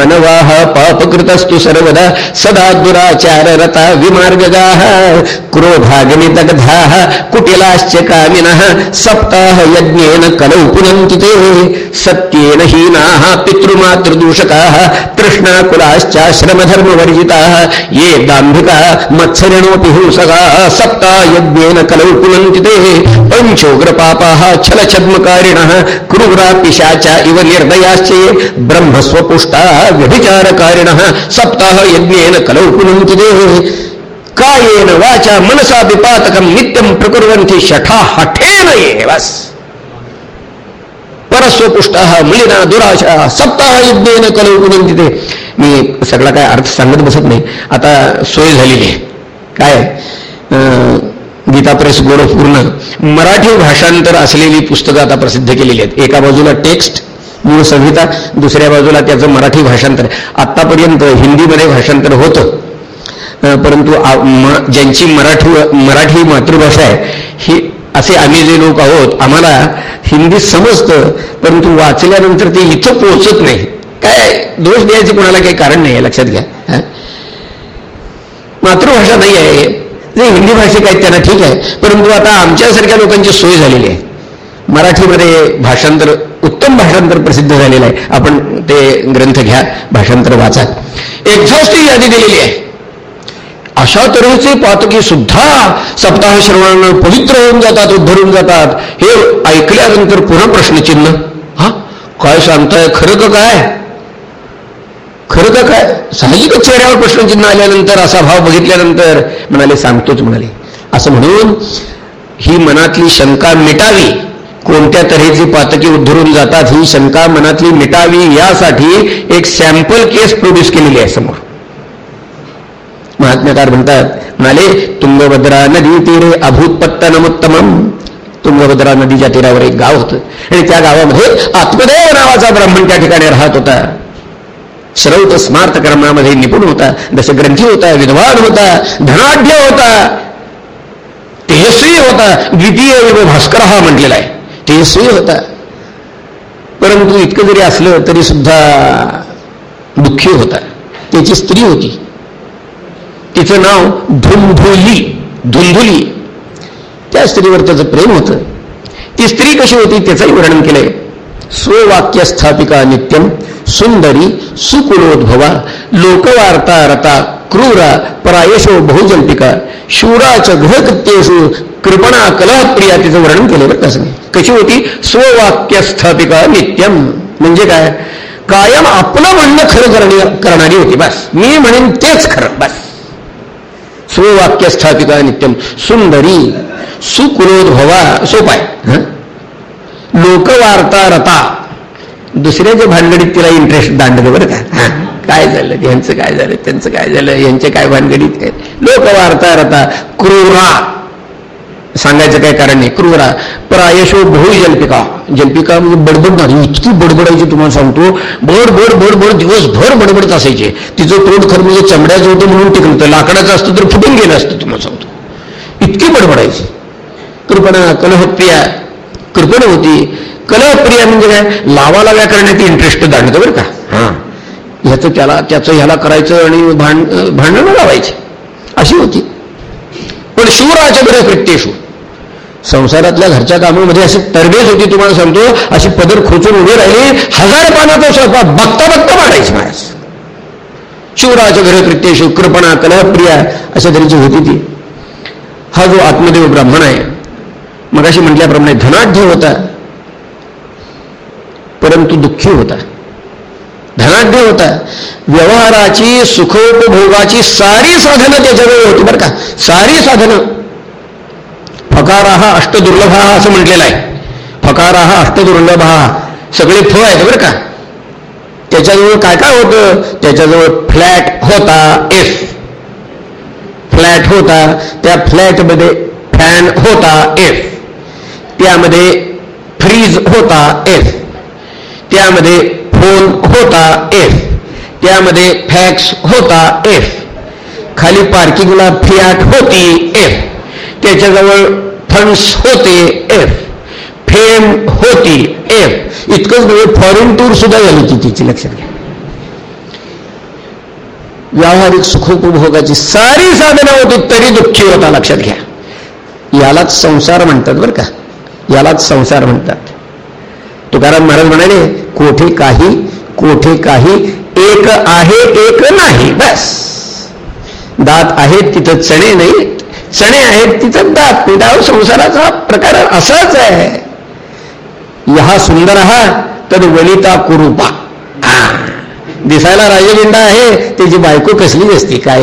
मानवाः पापकृतस्तु सर्वदा सदा दुराचार रता विमार्गगाः क्रोधागनितगधाः कुटिलाश्च कामिनः सप्ताह यज्ञेन कलौ पुनन्ति ते। सत्येन हीनाः पितृमातृदूषकाः तृष्णाकुलाश्चाश्रमधर्मवर्जिताः ये दाम्भिका मत्सरिणोऽपि हिंसकाः सप्तायज्ञेन कलौ पुनन्ति ते। पञ्चोग्रपापाः छलछद्मकारिणः क्रूरा पिशाचा इव निर्दयाश्च ब्रह्मस्वपुष्टाः व्यभिचारकारिण सप्ताह यज्ञेन कलौ पुनन्ति कायेन वाचा मनसा विपातकम नित्यं प्रकुर्वन्ति शठा हठेन बस परस्वपुष्टा मुलीना दुराशा सप्ताह यज्ञेन कलौ पुनन्ति मी सगळा काय अर्थ सांगत बसत नाही. आता सोय झालेली आहे काय? गीता प्रेस गोड पूर्ण. मराठी भाषांतर असलेली पुस्तकं आता प्रसिद्ध केलेली आहेत. एका बाजूला टेक्स्ट मूळ संहिता दुसऱ्या बाजूला त्याचं मराठी भाषांतर. आत्तापर्यंत हिंदीमध्ये भाषांतर होतं. परंतु ज्यांची मराठी मराठी मातृभाषा आहे ही असे आम्ही जे लोक आहोत आम्हाला हिंदी समजतं परंतु वाचल्यानंतर ते इथं पोहोचत नाही. काय दोष द्यायचे कोणाला काही कारण नाही लक्षात घ्या. मातृभाषा नाही आहे. जे हिंदी भाषिक आहेत त्यांना ठीक आहे परंतु आता आमच्यासारख्या लोकांची सोय झालेली आहे. मराठीमध्ये भाषांतर उत्तम भाषांतर प्रसिद्ध झालेलं आहे. आपण ते ग्रंथ घ्या भाषांतर वाचा. एक्झॉस्टिव्ह यादी दिलेली आहे. अशा तऱ्हेचे पातकी सुद्धा सप्ताह श्रवणानं पवित्र होऊन जातात उद्धरून जातात. हे ऐकल्यानंतर पुन्हा प्रश्नचिन्ह. हा? काय सांगताय? खरं का काय? खरं का काय? साहजिकच चेहऱ्यावर प्रश्नचिन्ह आल्यानंतर असा भाव बघितल्यानंतर म्हणाले सांगतोच म्हणाले. असं म्हणून ही मनातली शंका मिटावी. कोणत्या तऱ्हेची पातकी उद्धरून जातात ही शंका मनातली मिटावी यासाठी एक सॅम्पल केस प्रोड्यूस केलेली आहे समोर. महात्म्यकार म्हणतात म्हणाले तुंगभद्रा नदी तीरे अभूतपत्तनमुत्तमम तुंगभद्रा नदीच्या तीरावर एक गाव होतं. आणि त्या गावामध्ये आत्मदेव नावाचा ब्राह्मण त्या ठिकाणी राहत होता. श्रौत स्मार्त कर्मामध्ये निपुण होता दशग्रंथी होता विद्वान होता धनाढ्य होता तेजस्वी होता द्वितीय भास्कर हा म्हटलेला आहे. तेजस्वी होता. परंतु इतकं जरी असलं तरी सुद्धा दुःखी होता. त्याची स्त्री होती. तिचं नाव धुंधुली धुंधुली. त्या स्त्रीवर त्याचं प्रेम होतं. ती स्त्री कशी होती त्याचंही वर्णन केलंय. स्ववाक्य स्थापिका नित्यम सुंदरी सुकुलोद्भवा लोकवार्ता रता क्रूर परायशो बहुजल्पिका शूराच गृहकृत्येषु कृपणा कलहप्रिया तिचं वर्णन केलं बरं कसं कशी होती? स्ववाक्य स्थापिका नित्यम. म्हणजे काय? कायम आपलं म्हणणं खरं करणारी होती बस. मी म्हणेन तेच खरं बस. स्ववाक्य स्थापिका नित्यम. सुंदरी सुकुलोद्भवा सोपाय. लोकवार्ता रता दुसऱ्याच्या भानगडीत तिला इंटरेस्ट दांडले बरं का? काय झालं? यांचं काय झालं? त्यांचं काय झालं? यांचे काय भानगडीत काय लोकवार्ता रता क्रूरा. सांगायचं काय कारण नाही. क्रूरा. प्रायशो भोई जलपिका. जल्पिका म्हणजे बडबडणार इतकी बडबडायची तुम्हाला सांगतो. बड बड बड बड दिवसभर बडबडत असायचे. तिचं तोंड खरं म्हणजे चमड्याचं होतं म्हणून टिकलं. लाकडाचं असतं तर फुटून गेलं असतं तुम्हाला सांगतो. इतकी बडबडायची कृपणा कलहप्रिया. कृपण होती. कलहप्रिया म्हणजे काय? लावा लाव्या करण्यात इंटरेस्ट जाणतं बरं का. हा. ह्याचं त्याला त्याचं ह्याला करायचं आणि भांड भांडणं लावायचे. अशी होती. पण शिवराच्या बरे प्रत्येशू संसारातल्या घरच्या कामामध्ये अशी तरबेज होती तुम्हाला सांगतो अशी पदर खोचून उभी राहिली हजार पानाचा स्वयंपाक बघता बघता मारायची महाराज शिवराच्या घरे कृपणा कलहप्रिया अशा तऱ्हेची होती ती. हा जो आत्मदेव ब्राह्मण आहे मगाशी म्हटल्याप्रमाणे धनाढ्य होता परंतु दुःखी होता. धनाढ्य होता. व्यवहाराची सुखोपभोगाची सारी साधनं त्याच्याजवळ होती बरं का. सारी साधनं. फकारा हा अष्टदुर्लभ हा असं म्हटलेलं आहे. फकारा हा अष्टदुर्लभ. हा सगळे फळ आहेत बरं का. त्याच्याजवळ काय काय होतं? त्याच्याजवळ फ्लॅट होता एफ. फ्लॅट होता त्या फ्लॅटमध्ये फॅन होता एफ. त्यामध्ये फ्रीज होता एफ. त्यामध्ये फोन होता एफ त्यामध्ये फॅक्स होता एफ खाली पार्किंगला फियाट होती एफ त्याच्याजवळ फंड्स होते एफ फेम होती एफ इतकंच म्हणजे फॉरेन टूर सुद्धा झाली होती तिची लक्षात घ्या. व्यावहारिक सुखोपभोगाची सारी साधनं होती तरी दुःखी होता लक्षात घ्या. यालाच संसार म्हणतात बरं का. यालाच संसार म्हणतात. तुकाराम महाराज म्हणाले कोठे काही कोठे काही एक आहे एक नाही बस. दात आहेत तिथं चणे नाही चणे आहेत तिथं दात. पिठावर संसाराचा प्रकार असाच आहे. यहा सुंदर हा तर वनिता कुरुपा. दिसायला राजगिंडा आहे त्याची बायको कसली असते काय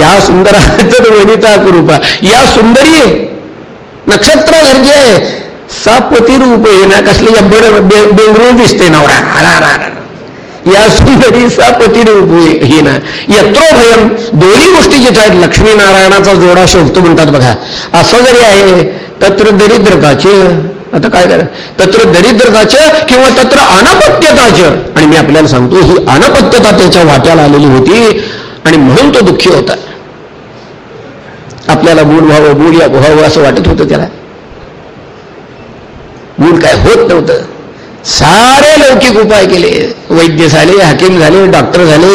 या सुंदर तर वनिता कुरुपा. या सुंदरी नक्षत्र घरची आहे. सापती रूप आहे ना कसली बेंगरू दिसते नवरा. या सुंदरी सापती रूप ही ना. यत्रो भयम दोन्ही गोष्टी जिथे आहेत लक्ष्मीनारायणाचा जोडा शोधतो म्हणतात बघा. असं जरी आहे तत्र दरिद्रताचे आता काय करा? तत्र दरिद्रताचे किंवा तत्र अनपत्यताचे. आणि मी आपल्याला सांगतो ही अनपत्यता त्याच्या वाट्याला आलेली होती आणि म्हणून तो दुःखी होता. आपल्याला मूळ व्हावं मूळ या व्हावं असं वाटत होतं त्याला. मूल काय होत नव्हतं. सारे लौकिक उपाय केले. वैद्य झाले हकीम झाले डॉक्टर झाले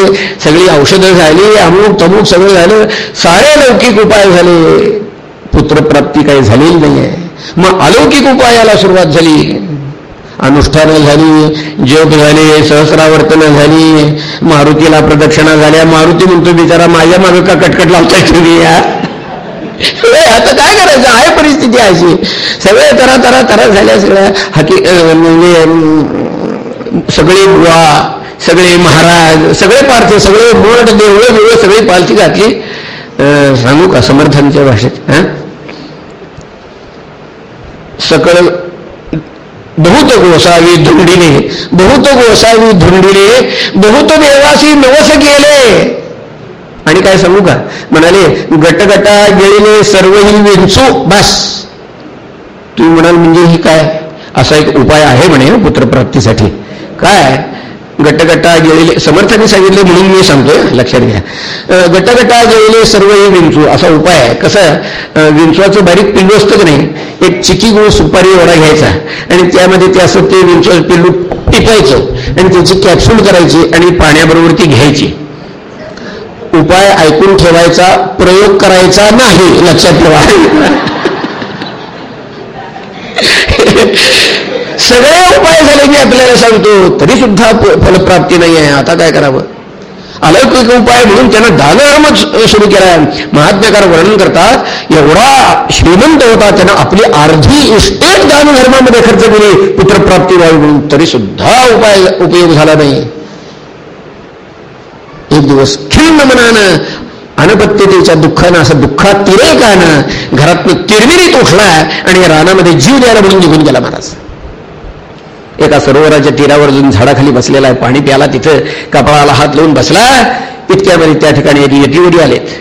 सगळी औषधं झाली अमुक तमुक सगळं झालं. सारे लौकिक उपाय झाले. पुत्रप्राप्ती काही झालेली नाही आहे मग अलौकिक उपायाला सुरुवात झाली. अनुष्ठानं झाली जप झाले सहस्रावर्तनं झाली मारुतीला प्रदक्षिणा झाल्या. मारुती म्हणतो बिचारा माझ्या मागे का कटकट लावताय तुम्ही आता काय करायचं? आहे परिस्थिती अशी. सगळे तरा तरा तरा झाल्या सगळ्या. हकी म्हणजे सगळे बुवा सगळे महाराज सगळे पार्थ सगळे मोठ देवळं देवळं सगळी पालखी घातली. सांगू का समर्थांच्या भाषेत हा? सकळ बहुत गोसावी धुंडिले बहुत गोसावी धुंडीने बहुत देवासी नवस गेले आणि काय सांगू का? म्हणाले गटगटा गेलेले सर्वही विंचू बस. तुम्ही म्हणाल म्हणजे ही काय? असा एक उपाय आहे म्हणे हो पुत्रप्राप्तीसाठी. काय? गटगटा गेलेले समर्थाने सांगितले म्हणून मी सांगतोय लक्षात घ्या. गटगटा गेलेले सर्व हे विंचू असा उपाय आहे. कसं? विंचवाचं बारीक पिल्लू असतं की नाही? एक चिकी गुळ सुपारी वडा घ्यायचा. आणि त्यामध्ये ते असं ते विंचवाचं पिल्लू टिपायचं. आणि त्याची कॅप्सूल करायची आणि पाण्याबरोबर ती घ्यायची. उपाय ऐकून ठेवायचा प्रयोग करायचा नाही. लक्षात ठेवा. सगळे उपाय झाले मी आपल्याला सांगतो. तरी सुद्धा फलप्राप्ती नाही आहे आता काय करावं? अलौकिक उपाय म्हणून त्यानं दानधर्म सुरू केला महात्म्याकार वर्णन करतात एवढा श्रीमंत होता त्यानं आपली अर्धी इस्टेट दानधर्मामध्ये खर्च केली. पुत्रप्राप्ती व्हावी म्हणून तरी सुद्धा उपाय उपयोग झाला नाही. एक दिवस खिन्न मनानं अनपत्यतेच्या दुःखानं असं दुःखात तिरेकानं घरातनं तिरमिरीत उठला आणि रानामध्ये जीव द्यायला म्हणून निघून गेला महाराज. एका सरोवराच्या तीरावर जाऊन झाडाखाली बसलेला आहे पाणी प्याला तिथं कपाळाला हात लावून बसला. इतक्यामध्ये त्या ठिकाणी येटीवरी आलेत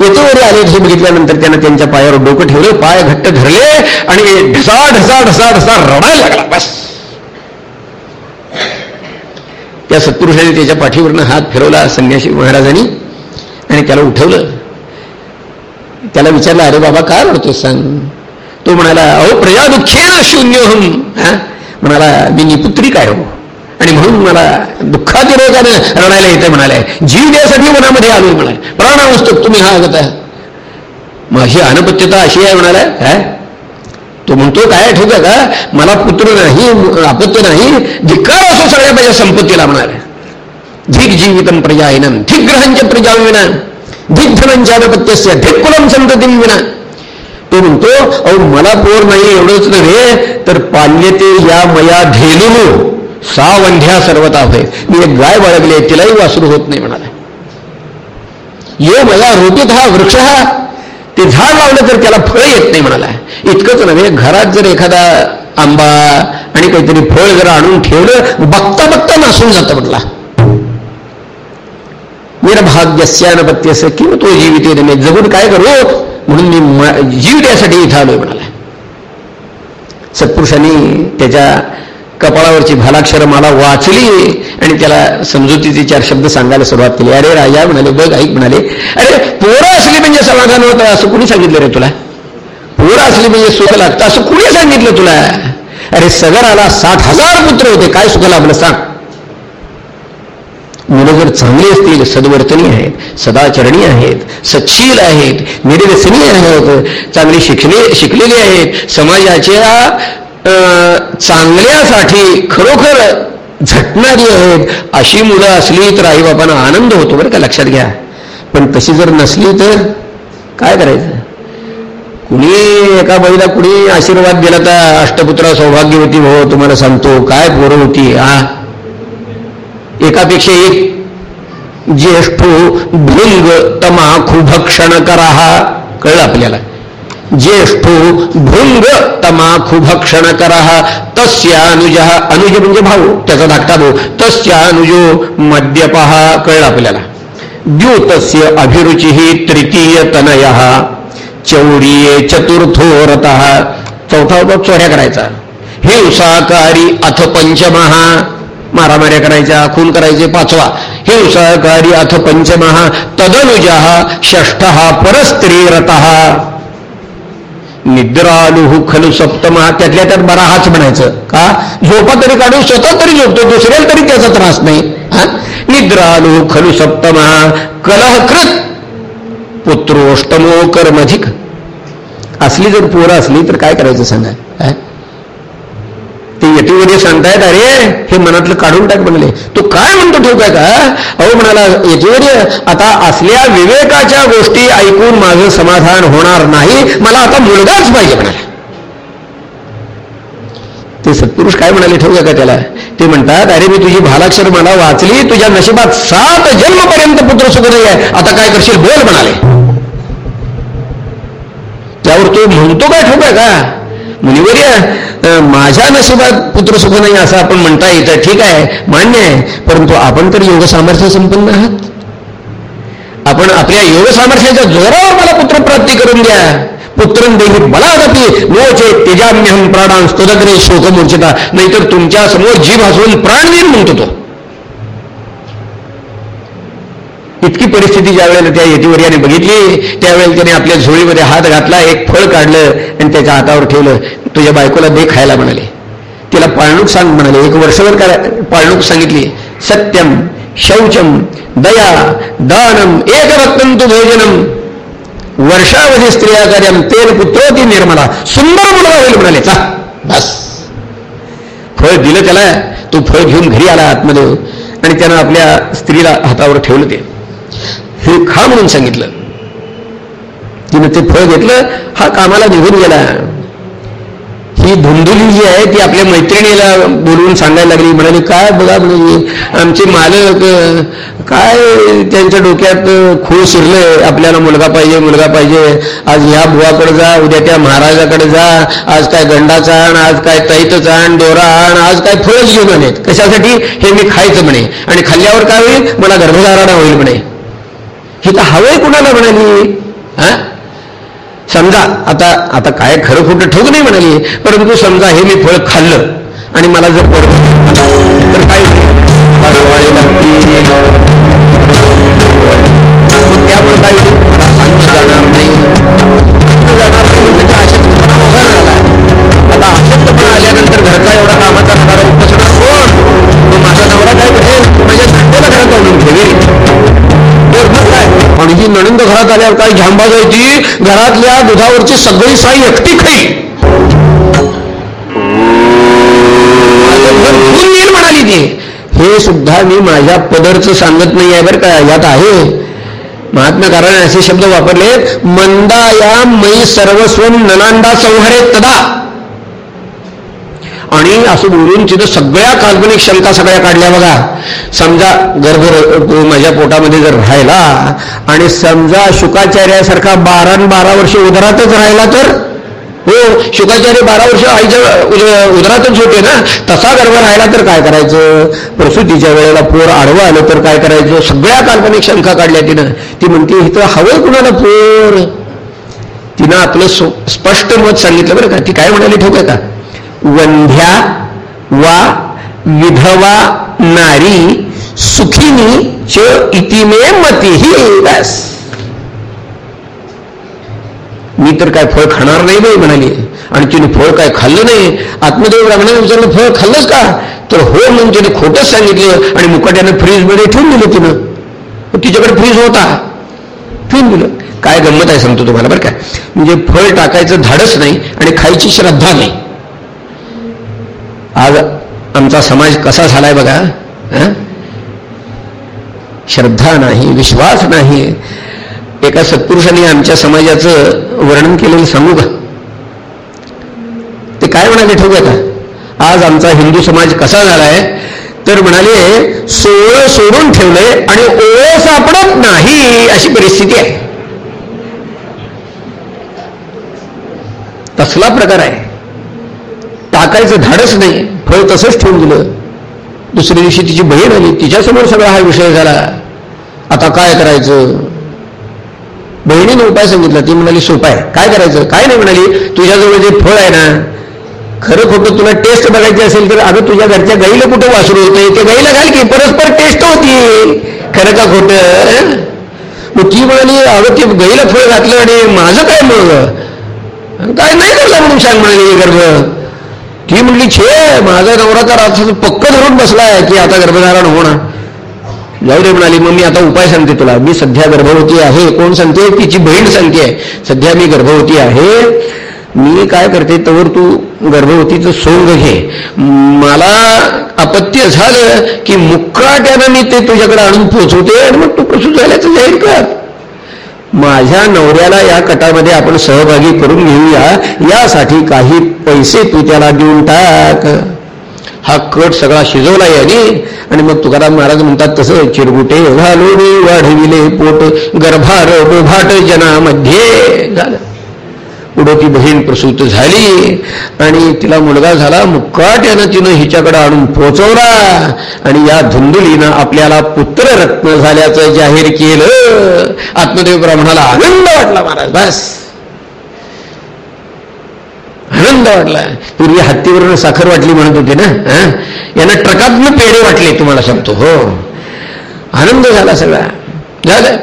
येतेवरी आलेत हे बघितल्यानंतर त्यानं त्यांच्या पायावर डोकं ठेवलं पाय घट्ट धरले आणि ढसा ढसा ढसा ढसा रडायला लागला बस. त्या सत्पुरुषाने त्याच्या पाठीवरनं हात फिरवला संन्याशी महाराजांनी आणि त्याला उठवलं. त्याला विचारलं अरे बाबा काय रडतो सांग? तो म्हणाला अहो प्रजा दुःखेन शून्य होऊन म्हणाला मी निपुत्री काय हो? आणि म्हणून मला दुःखातिरेकानं रडायला येते म्हणाले जीव द्यासाठी मनामध्ये आलो म्हणाले प्राणावस्तक तुम्ही हा आगत. माझी अनपत्यता अशी आहे म्हणाला काय? तो म्हणतो काय ठेवतं का? मला पुत्र नाही अपत्य नाही. धिक्कार असो सगळ्या माझ्या संपत्तीला म्हणाल धिक जीवितम प्रजायनम धिक ग्रहांच्या प्रजा विना धिक धनांच्या अपत्यस्य धिक कुलम संतती विना. तो म्हणतो अहो मला पोर नाही एवढंच नव्हे तर पाल्यते या मया धेलुलो सावंध्या सर्वता होय. मी एक गाय बाळगले तिलाही वासरू होत नाही म्हणाला. यो मला रोपित हा वृक्ष हा ते झाड लावलं तर त्याला फळ येत नाही म्हणाला. इतकंच नव्हे घरात जर एखादा आंबा आणि काहीतरी फळ जर आणून ठेवलं बघता बघता नासून जातं म्हटला. निर्भाग्यस्यानपत्यस्य किंवा तो जीवित मी? जगून काय करू? म्हणून मी जीव द्यासाठी इथं आलोय म्हणाला. सत्पुरुषांनी त्याच्या कपाळावरची भालाक्षर मला वाचली आणि त्याला समजुतीचे चार शब्द सांगायला सुरुवात केली. अरे राजा म्हणाले बघ ऐक म्हणाले अरे पोरं असली म्हणजे समाधान होतं असं कुणी सांगितलं रे तुला? पोरं असली म्हणजे सुख लागतं असं कुणी सांगितलं तुला? अरे सगराला साठ हजार पुत्र होते काय सुख लाभलं सांग. मुलं जर चांगली असतील सद्वर्तनी आहेत सदाचरणी आहेत सच्छील आहेत निर्व्यसनी आहेत चांगली शिकले शिकलेली आहेत समाजाच्या चांगल्यासाठी खरोखर झटणारी आहेत अशी मुलं असली तर आईबापांना आनंद होतो बरं का लक्षात घ्या. पण तशी जर नसली तर काय करायचं? कुणी एका बाईला कुणी आशीर्वाद दिला तर अष्टपुत्रा सौभाग्यवती हो तुम्हाला सांगतो काय पोरं होती हा एकापेक्षा एक ज्येष्ठ भृंग तमाखू भक्षण करा कळलं आपल्याला? ज्येष्ठ भृंग तमाखू भक्षण करा तस्य अनुज अनुज म्हणजे भाऊ त्याचा धाकटा भाऊ तस्य अनुजो मद्यपहा कळलं आपल्याला. द्युतस्य अभिरुची ही तृतीय तनय चौरीये चतुर्थो रथ चौथा चोऱ्या करायचा. हिंसाकारी अथ पंचमहा मारामाऱ्या करायच्या खून करायचे पाचवा. हिंसाकारी अथ पंचमहा तदनुजा षष्ठ परस्त्री रथ निद्रालुहू खलु सप्तमा त्यातल्या त्यात बरा हाच म्हणायचं. का? झोपा तरी काढून स्वतः तरी झोपतो दुसऱ्याला तरी त्याचा त्रास नाही. हा? निद्रालुहू खलु सप्तमा कलहकृत पुत्रोष्टमो कर्मधिक. असली जर पोरं असली तर काय करायचं सांगा? ते यतीमध्ये सांगतायत अरे हे मनातलं काढून टाक म्हणले. तू काय म्हणतो ठेवू काय का? अहो म्हणाला यतीवर्य आता असल्या विवेकाच्या गोष्टी ऐकून माझं समाधान होणार नाही. मला आता मुलगाच पाहिजे म्हणाला. ते सत्पुरुष काय म्हणाले ठेवू का त्याला? ते म्हणतात अरे मी तुझी भालाक्षर मला वाचली. तुझ्या नशिबात सात जन्मपर्यंत पुत्र सुख आहे आता काय करशील बोल म्हणाले. त्यावर तो म्हणतो काय ठोक आहे का? मुनिवर्य माझ्या नशिबात पुत्र सुख नाही असं आपण म्हणता येतं. ठीक आहे मान्य आहे. परंतु आपण तर योग सामर्थ्य संपन्न आहात. आपण आपल्या योग सामर्थ्याच्या जोरावर मला पुत्रप्राप्ती करून द्या. पुत्रन देवी बलादपी मोचे तेजाम्यहम प्राणां स्तुदग्रे शोकमूर्छिता नाहीतर तुमच्यासमोर जीव हसवून प्राण देईन म्हणतो तो इतकी परिस्थिती ज्या वेळेला त्या यतीवर्याने बघितली त्यावेळेला त्याने आपल्या झोळीमध्ये हात घातला एक फळ काढलं आणि त्याच्या हातावर ठेवलं. तुझ्या बायकोला दे खायला म्हणाले. तिला पाळणूक सांग म्हणाले. एक वर्षभर काय पाळणूक सांगितली. सत्यम शौचम दया दानम एक तू भोजनम. वर्षावधी स्त्रिया कार्यम तेल पुत्रोती निर्मला. सुंदर मुलगा होईल म्हणाले. चा बस. फळ दिलं त्याला. तो फळ घेऊन घरी आला आतमध्ये. आणि त्यानं आपल्या स्त्रीला हातावर ठेवलं ते. हे खा म्हणून सांगितलं. तिनं ते फळ घेतलं हा कामाला निघून गेला. ही धुंदुली जी आहे ती आपल्या मैत्रिणीला बोलवून सांगायला लागली. म्हणाली काय बघा म्हणजे आमचे मालक काय त्यांच्या डोक्यात खूळ शिरलंय. आपल्याला मुलगा पाहिजे मुलगा पाहिजे. आज ह्या बुवाकडे जा उद्या त्या महाराजाकडे जा. आज काय गंडाचा आण आज काय तैतचा आण दोरा आण आज काय फळच घेऊन आलेत. कशासाठी? हे मी खायचं म्हणे. आणि खाल्ल्यावर काय होईल? मला गर्भधारणा होईल म्हणे. हे तर हवंय कुणाला म्हणाली? हा? समजा आता आता काय खरं खोटं ठेवू नाही म्हणाली परंतु समजा हे मी फळ खाल्लं आणि मला जर पोट तर काय त्यामुळे काय घरात आल्यावर काय झांबा जायची घरातल्या दुधावरची सगळी साई एकटी खाई. येईल म्हणाली ती. हे सुद्धा मी माझ्या पदरचं सांगत नाही आहे बरं का यात आहे. महात्मा कारण असे शब्द वापरले मंदाया मई सर्वस्व ननांदा संहारे तदा. आणि असं बोलून तिथं सगळ्या काल्पनिक शंका सगळ्या काढल्या बघा. समजा गर्भ माझ्या पोटामध्ये जर राहिला आणि समजा शुकाचार्यासारखा बारा बारा वर्ष उदरातच राहिला तर? हो शुकाचार्य बारा वर्ष आईच्या उदरातच होते ना? तसा गर्भ राहिला तर काय करायचं? प्रसूतीच्या वेळेला पोर आडवं आलं तर काय करायचं? सगळ्या काल्पनिक शंका काढल्या तिनं. ती म्हणते इथं हवं कुणाला पोर? तिनं आपलं स्पष्ट मत सांगितलं बरं का. ती काय म्हणाली ठोक का? वंध्या वा विधवा नारी सुखिनी च इतिमे मतीही बस. मी तर काय फळ खाणार नाही बाई म्हणाली. आणि तिने फळ काय खाल्लं नाही. आत्मदेव ब्राह्मणाने विचारलं फळ खाल्लंच का? तर हो म्हणून तिने खोटंच सांगितलं आणि मुकाट्यानं फ्रीजमध्ये ठेवून दिलं तिनं. तिच्याकडे फ्रीज होता. ठेवून दिलं. काय गंमत आहे सांगतो तुम्हाला बरं काय म्हणजे फळ टाकायचं धाडस नाही आणि खायची श्रद्धा नाही. आज आमचा समाज कसा झालाय बघा श्रद्धा नाही विश्वास नाही. एका सत्पुरुषांनी आमच्या समाजाचं वर्णन केलेलं सांगू का? ते काय म्हणाले ठेवू का आज आमचा हिंदू समाज कसा झालाय? तर म्हणाले सोळ सोडून ठेवलंय आणि ओळ सापडत नाही अशी परिस्थिती आहे. तसला प्रकार आहे. टाकायचं धाडच नाही. फळ तसंच ठेवून दिलं. दुसऱ्या दिवशी तिची बहीण आली. तिच्यासमोर सगळा हा विषय झाला. आता काय करायचं? बहिणीने उपाय सांगितला. ती म्हणाली सोपा आहे. काय करायचं? काय नाही म्हणाली. तुझ्याजवळ जे फळ आहे ना खरं खोटं तुला टेस्ट बघायची असेल तर अगं तुझ्या घरच्या गाईला कुठं वासरू होते ते गाईला घाल की. परस्पर टेस्ट होती. खरं का खोटं? मग ती म्हणाली अगं ते गाईला फळ घातलं आणि माझं काय मग? काय नाही करला म्हणून सांग म्हणाली गर्भ. ती म्हणली छे माझा नवरा तर आता पक्क धरून बसलाय की आता गर्भधारण होणार. जाऊ दे म्हणाली मग मी आता उपाय सांगते तुला. मी सध्या गर्भवती आहे. कोण सांगते? तिची बहीण सांगते सध्या मी गर्भवती आहे. मी काय करते तवर तू गर्भवतीचं सोंग घे. मला अपत्य झालं की मुक्काट्यानं मी ते तुझ्याकडे आणून पोचवते आणि मग तू प्रसूत झाल्याचं जाहीर कर. माझ्या नवऱ्याला या कटामध्ये आपण सहभागी करून घेऊया. यासाठी काही पैसे तू त्याला देऊन टाक. हा कट सगळा शिजवला याने. आणि मग तुकाराम महाराज म्हणतात तसं चिरगुटे घालून वाढविले पोट गर्भार बोभाट जनामध्ये. झालं. पुढे बहीण प्रसूत झाली आणि तिला मुलगा झाला. मुक्काट्यानं तिनं हिच्याकडे आणून पोचवला आणि या धुंदुलीनं आपल्याला पुत्ररत्न झाल्याचं जाहीर केलं. आत्मदेव ब्राह्मणाला आनंद वाटला महाराज बस. आनंद वाटला. पूर्वी हत्तीवरून साखर वाटली म्हणत होते ना? यांना ट्रकातनं पेढे वाटले तुम्हाला सांगतो. हो. आनंद झाला सगळा. झालं?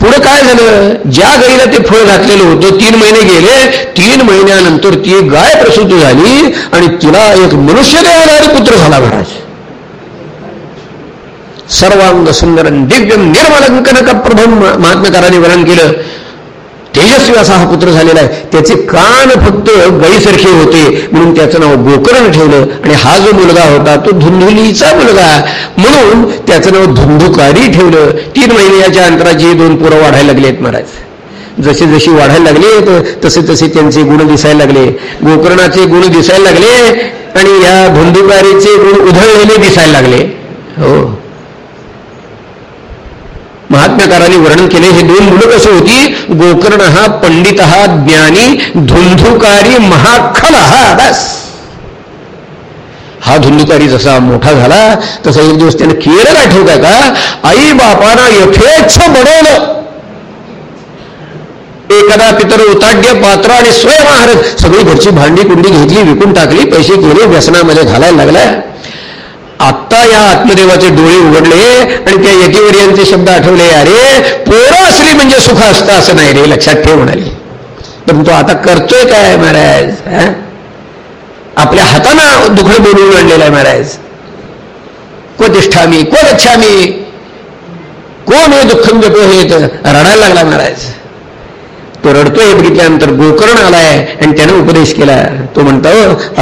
पुढं काय झालं? ज्या गाईला ते फळ घातलेलं होतं तीन महिने गेले तीन महिन्यानंतर ती गाय प्रसूत झाली आणि तिला एक मनुष्य देवणारे पुत्र झाला महाराज सर्वांग सुंदर दिव्य निर्मलंकन प्रभम महात्म्यकाराने वर्णन केलं. तेजस्वी असा हा पुत्र झालेला आहे. त्याचे कान फक्त गईसारखे होते. म्हणून त्याचं नाव गोकर्ण ठेवलं. आणि हा जो मुलगा होता तो धुंधुलीचा मुलगा. म्हणून त्याचं नाव धुंधुकारी ठेवलं. तीन महिन्याच्या अंतराची दोन पुरं वाढायला लागलेत महाराज. जसे जशी वाढायला लागले तसे तसे त्यांचे गुण दिसायला लागले. गोकर्णाचे गुण दिसायला लागले. आणि या धुंधुकारीचे गुण उधळलेले दिसायला लागले. हो. महात्म्याकारांनी वर्णन केले हे दोन मुलं कशी होती? गोकर्ण हा पंडित हा ज्ञानी धुंधुकारी महाखल हा बस. हा धुंधुकारी जसा मोठा झाला तसा एक दिवस त्याने केलं काय का? आई बापाना यथेच्छ बडवलं एखादा पितर उताड्य पात्र आणि स्वयं महाराज सगळी घरची भांडी कुंडी घेतली विकून टाकली पैसे केले व्यसनामध्ये घालायला लागलाय आत्ता या आत्मदेवाचे डोळे उघडले आणि त्या यतीवर्यांचे शब्द आठवले अरे पोरं असली म्हणजे सुख असतं असं नाही रे लक्षात ठेव म्हणाली. पण तो आता करतोय काय महाराज आपल्या हातानं दुखड बोलून आणलेला आहे महाराज. को तिष्ठामी को गच्छामी कोण हे दुःखम जपो हे रडायला लागला महाराज? तो रडतोय बघितल्यानंतर गोकर्ण आलाय आणि त्याने उपदेश केला. तो म्हणतो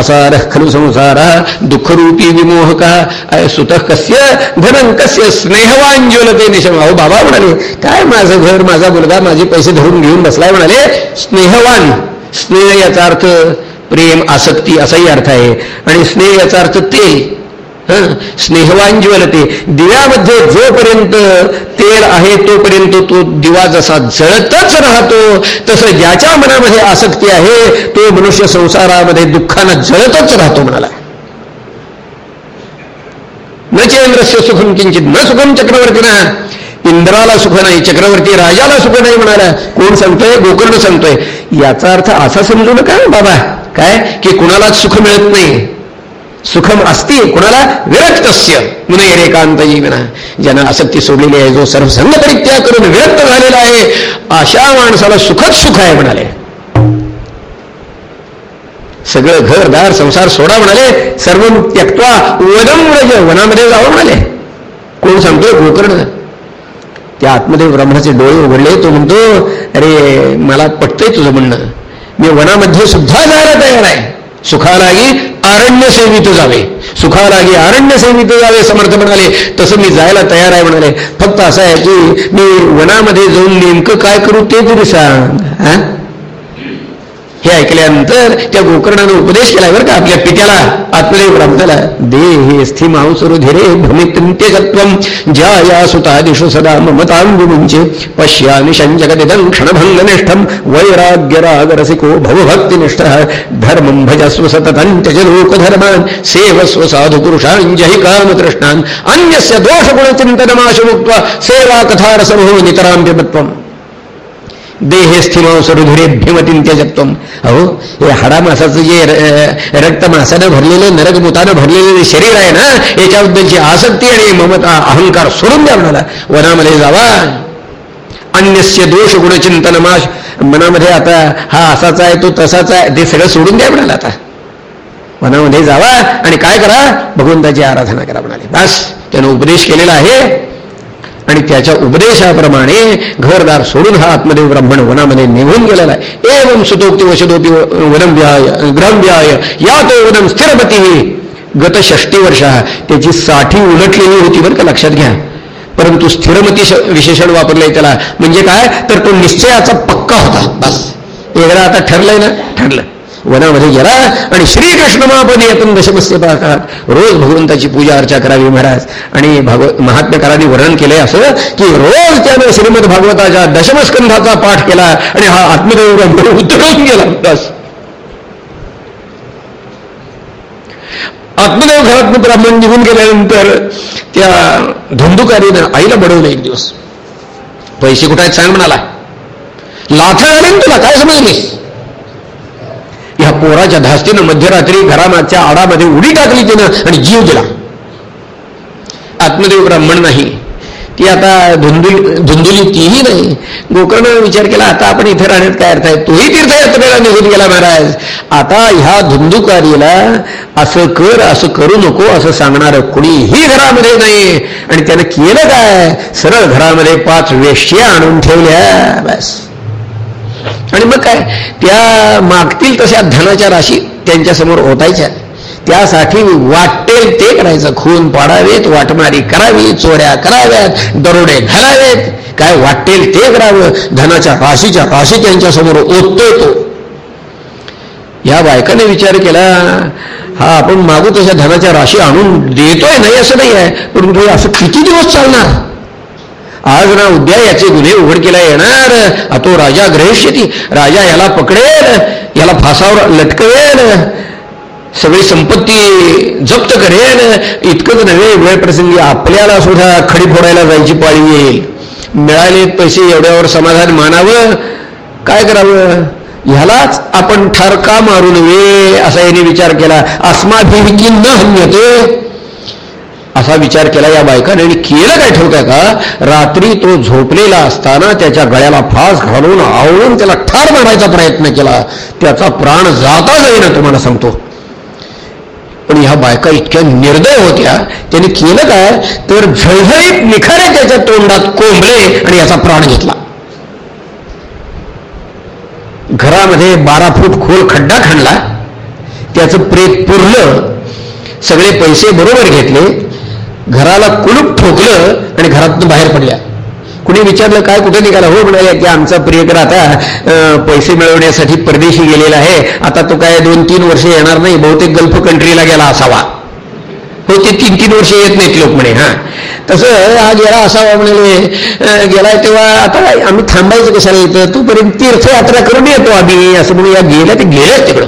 असार खलु संसारा दुःखरूपी विमोहका सुत कस्य धन कस्य स्नेहवान ज्वलते निशम. अहो बाबा म्हणाले काय माझं घर माझा मुलगा माझे पैसे धरून घेऊन बसलाय? म्हणाले स्नेहवान स्नेह याचा अर्थ प्रेम आसक्ती असाही अर्थ आहे. आणि स्नेह याचा अर्थ ते स्नेहवान ज्वलते दिव्यामध्ये जोपर्यंत तेल आहे तोपर्यंत तो दिवा जसा जळतच राहतो तसं ज्याच्या मनामध्ये आसक्ती आहे तो मनुष्य संसारामध्ये दुःखानं जळतच राहतो म्हणाला. न चेंद्रस्य सुखम किंचित न सुखम चक्रवर्तीना इंद्राला सुख नाही चक्रवर्ती राजाला सुख नाही म्हणाला. कोण सांगतोय? गोकर्ण सांगतोय. याचा अर्थ असा समजू नका बाबा. काय? की कुणालाच सुख मिळत नाही. सुखम असती कुणाला? विरक्तस्य। मुनयरेकांत जीवन ज्यानं आसक्ती सोडलेली आहे जो सर्वसंग परित्याग करून विरक्त झालेला आहे अशा माणसाला सुखच सुख आहे म्हणाले. सगळं घरदार संसार सोडा म्हणाले सर्व त्यक्त्वा वनम व्रज वनामध्ये जावं म्हणाले. कोण सांगतोय? गोकर्ण. त्या आतमध्ये ब्रह्माचे डोळे उघडले तो म्हणतो अरे मला पटतंय तुझं म्हणणं. मी वनामध्ये सुद्धा जायला तयार आहे. सुखालागी अरण्य सेवित जावे. सुखालागी अरण्य सेवित जावे समर्थ म्हणाले. तसं मी जायला तयार आहे म्हणाले. फक्त असं आहे की मी वनामध्ये जाऊन नेमकं काय करू ते तरी सांग हे ऐकल्यानंतर त्या गोकर्णानं उपदेश केला बरं का आपल्या पित्याला आत्मदेव ब्राह्मणाला. देहे स्थिमांसुर धीरे भूमित्यजत्वम ज्या या सुतादिषु सदा ममतांगुमुंचे पश्यामि क्षणभंग क्षणभंगनिष्ठम वैराग्य रागरसिको भवभक्तिनिष्ठ धर्मं भजस्व सततं त्यज लोकधर्मान् सेवस्व साधु पुरुषान् जहि कामतृष्णान् अन्यस्य दोषगुणचिन्तनमाशमुक्त्वा सेवा कथारसमो नितरां पिबत्वम् देहे स्थिमांसरुधुरे भीमतीन जगतो अहो हे हाडा मासाचं जे रक्त मासानं भरलेलं नरकमुतानं भरलेलं शरीर आहे ना याच्याबद्दलची आसक्ती आणि ममता अहंकार सोडून द्या म्हणाला. वनामध्ये जावा. अन्यस्य दोष गुणचिंतन माश. मनामध्ये आता हा असाच आहे तो तसाच आहे ते सगळं सोडून द्या म्हणाला आता. मनामध्ये जावा आणि काय करा? भगवंताची आराधना करा म्हणाले. बस त्यानं उपदेश केलेला आहे. आणि त्याच्या उपदेशाप्रमाणे घरदार सोडून हा आत्मदेव ब्राह्मण वनामध्ये निघून गेलेला आहे. एवम सुतोक्ती वशदोपी वनम व्याय ग्रम व्याय या तो वनम स्थिरपती. गत षष्टी वर्ष त्याची साठी उलटलेली होती बरं का लक्षात घ्या. परंतु स्थिरमती विशेषण वापरलंय त्याला. म्हणजे काय? तर तो निश्चयाचा पक्का होता. बस. एकदा आता ठरलंय ना? ठरलं. वनामध्ये गेला आणि श्रीकृष्ण महापदी येतून दशमस्य पाहतात रोज भगवंताची पूजा अर्चा करावी महाराज. आणि भागवत महात्म्यकारांनी वर्णन केलंय असं की रोज त्यानं श्रीमद भागवताच्या दशमस्कंधाचा पाठ केला आणि हा आत्मदेव उतरवून गेला. बस. आत्मदेव घरात ब्राह्मण निघून गेल्यानंतर त्या धुंदुकारीनं आईला बडवलं एक दिवस. पैसे कुठे आहेत सांग म्हणाला. लाथा आले तुला? काय समजलीस? ह्या पोराच्या धास्तीनं मध्यरात्री घरामागच्या आडामध्ये उडी टाकली तिनं आणि जीव दिला. आत्मदेव ब्राह्मण नाही. ती आता धुंदुली धुंदुली तीही नाही. गोकर्णाने विचार केला आता आपण इथे राहण्यात काय अर्थ आहे? तोही तीर्थयात्रेला निघून गेला महाराज. आता ह्या धुंदुकारीला असं कर असं करू नको असं सांगणार कुणीही घरामध्ये नाही. आणि त्यानं केलं काय? सरळ घरामध्ये पाच वेश्या आणून ठेवल्या बस. आणि मग काय? त्या मागतील तशा धनाच्या राशी त्यांच्यासमोर ओतायच्या. त्यासाठी वाटेल ते करायचं. खून पाडावेत वाटमारी करावी चोऱ्या कराव्यात दरोडे घालावेत. काय वाटेल ते करावं? धनाच्या राशीच्या राशी त्यांच्यासमोर ओततोय तो. या बायकाने विचार केला हा आपण मागू तशा धनाच्या राशी आणून देतोय नाही असं नाही आहे परंतु असं किती दिवस चालणार? आज ना उद्या याचे गुन्हे उघडकीला येणार. तो राजा ग्रहिष्यती. राजा याला पकडेल याला फासावर लटकवेल. सगळी संपत्ती जप्त करेल. इतकंच नव्हे वेळ प्रसंगी आपल्याला सुद्धा खडी फोडायला जायची पाळी येईल. मिळाले पैसे एवढ्यावर समाधान मानावं. काय करावं? ह्यालाच आपण ठार का मारू नये असा याने विचार केला. अस्माभिकी न हन्यते. असा विचार केला या बायकाने. आणि केलं काय ठेवत्या का? रात्री तो झोपलेला असताना त्याच्या गळ्याला फास घालून आवळून त्याला ठार मारायचा प्रयत्न केला. त्याचा प्राण जाता जाईना तुम्हाला सांगतो. पण ह्या बायका इतक्या निर्दय होत्या. त्याने केलं काय? तर झळझळीत निखारे त्याच्या तोंडात कोंबले आणि याचा प्राण घेतला. घरामध्ये बारा फूट खोल खड्डा खणला. त्याचं प्रेत पुरलं. सगळे पैसे बरोबर घेतले. घराला कुलूप ठोकलं आणि घरातून बाहेर पडल्या. कुणी विचारलं काय कुठे निघाला? हो म्हणाले की आमचा प्रियकर आता पैसे मिळवण्यासाठी परदेशी गेलेला आहे. आता तो काय दोन तीन वर्ष येणार नाही. बहुतेक गल्फ कंट्रीला गेला असावा. हो ते तीन तीन वर्ष येत नाहीत लोक म्हणे हा. तसं हा गेला असावा म्हणाले. गेलाय तेव्हा आता आम्ही थांबायचं कशाला येतं तोपर्यंत तीर्थयात्रा करून येतो आम्ही असं म्हणून या गेल्या ते गेलेच तिकडं.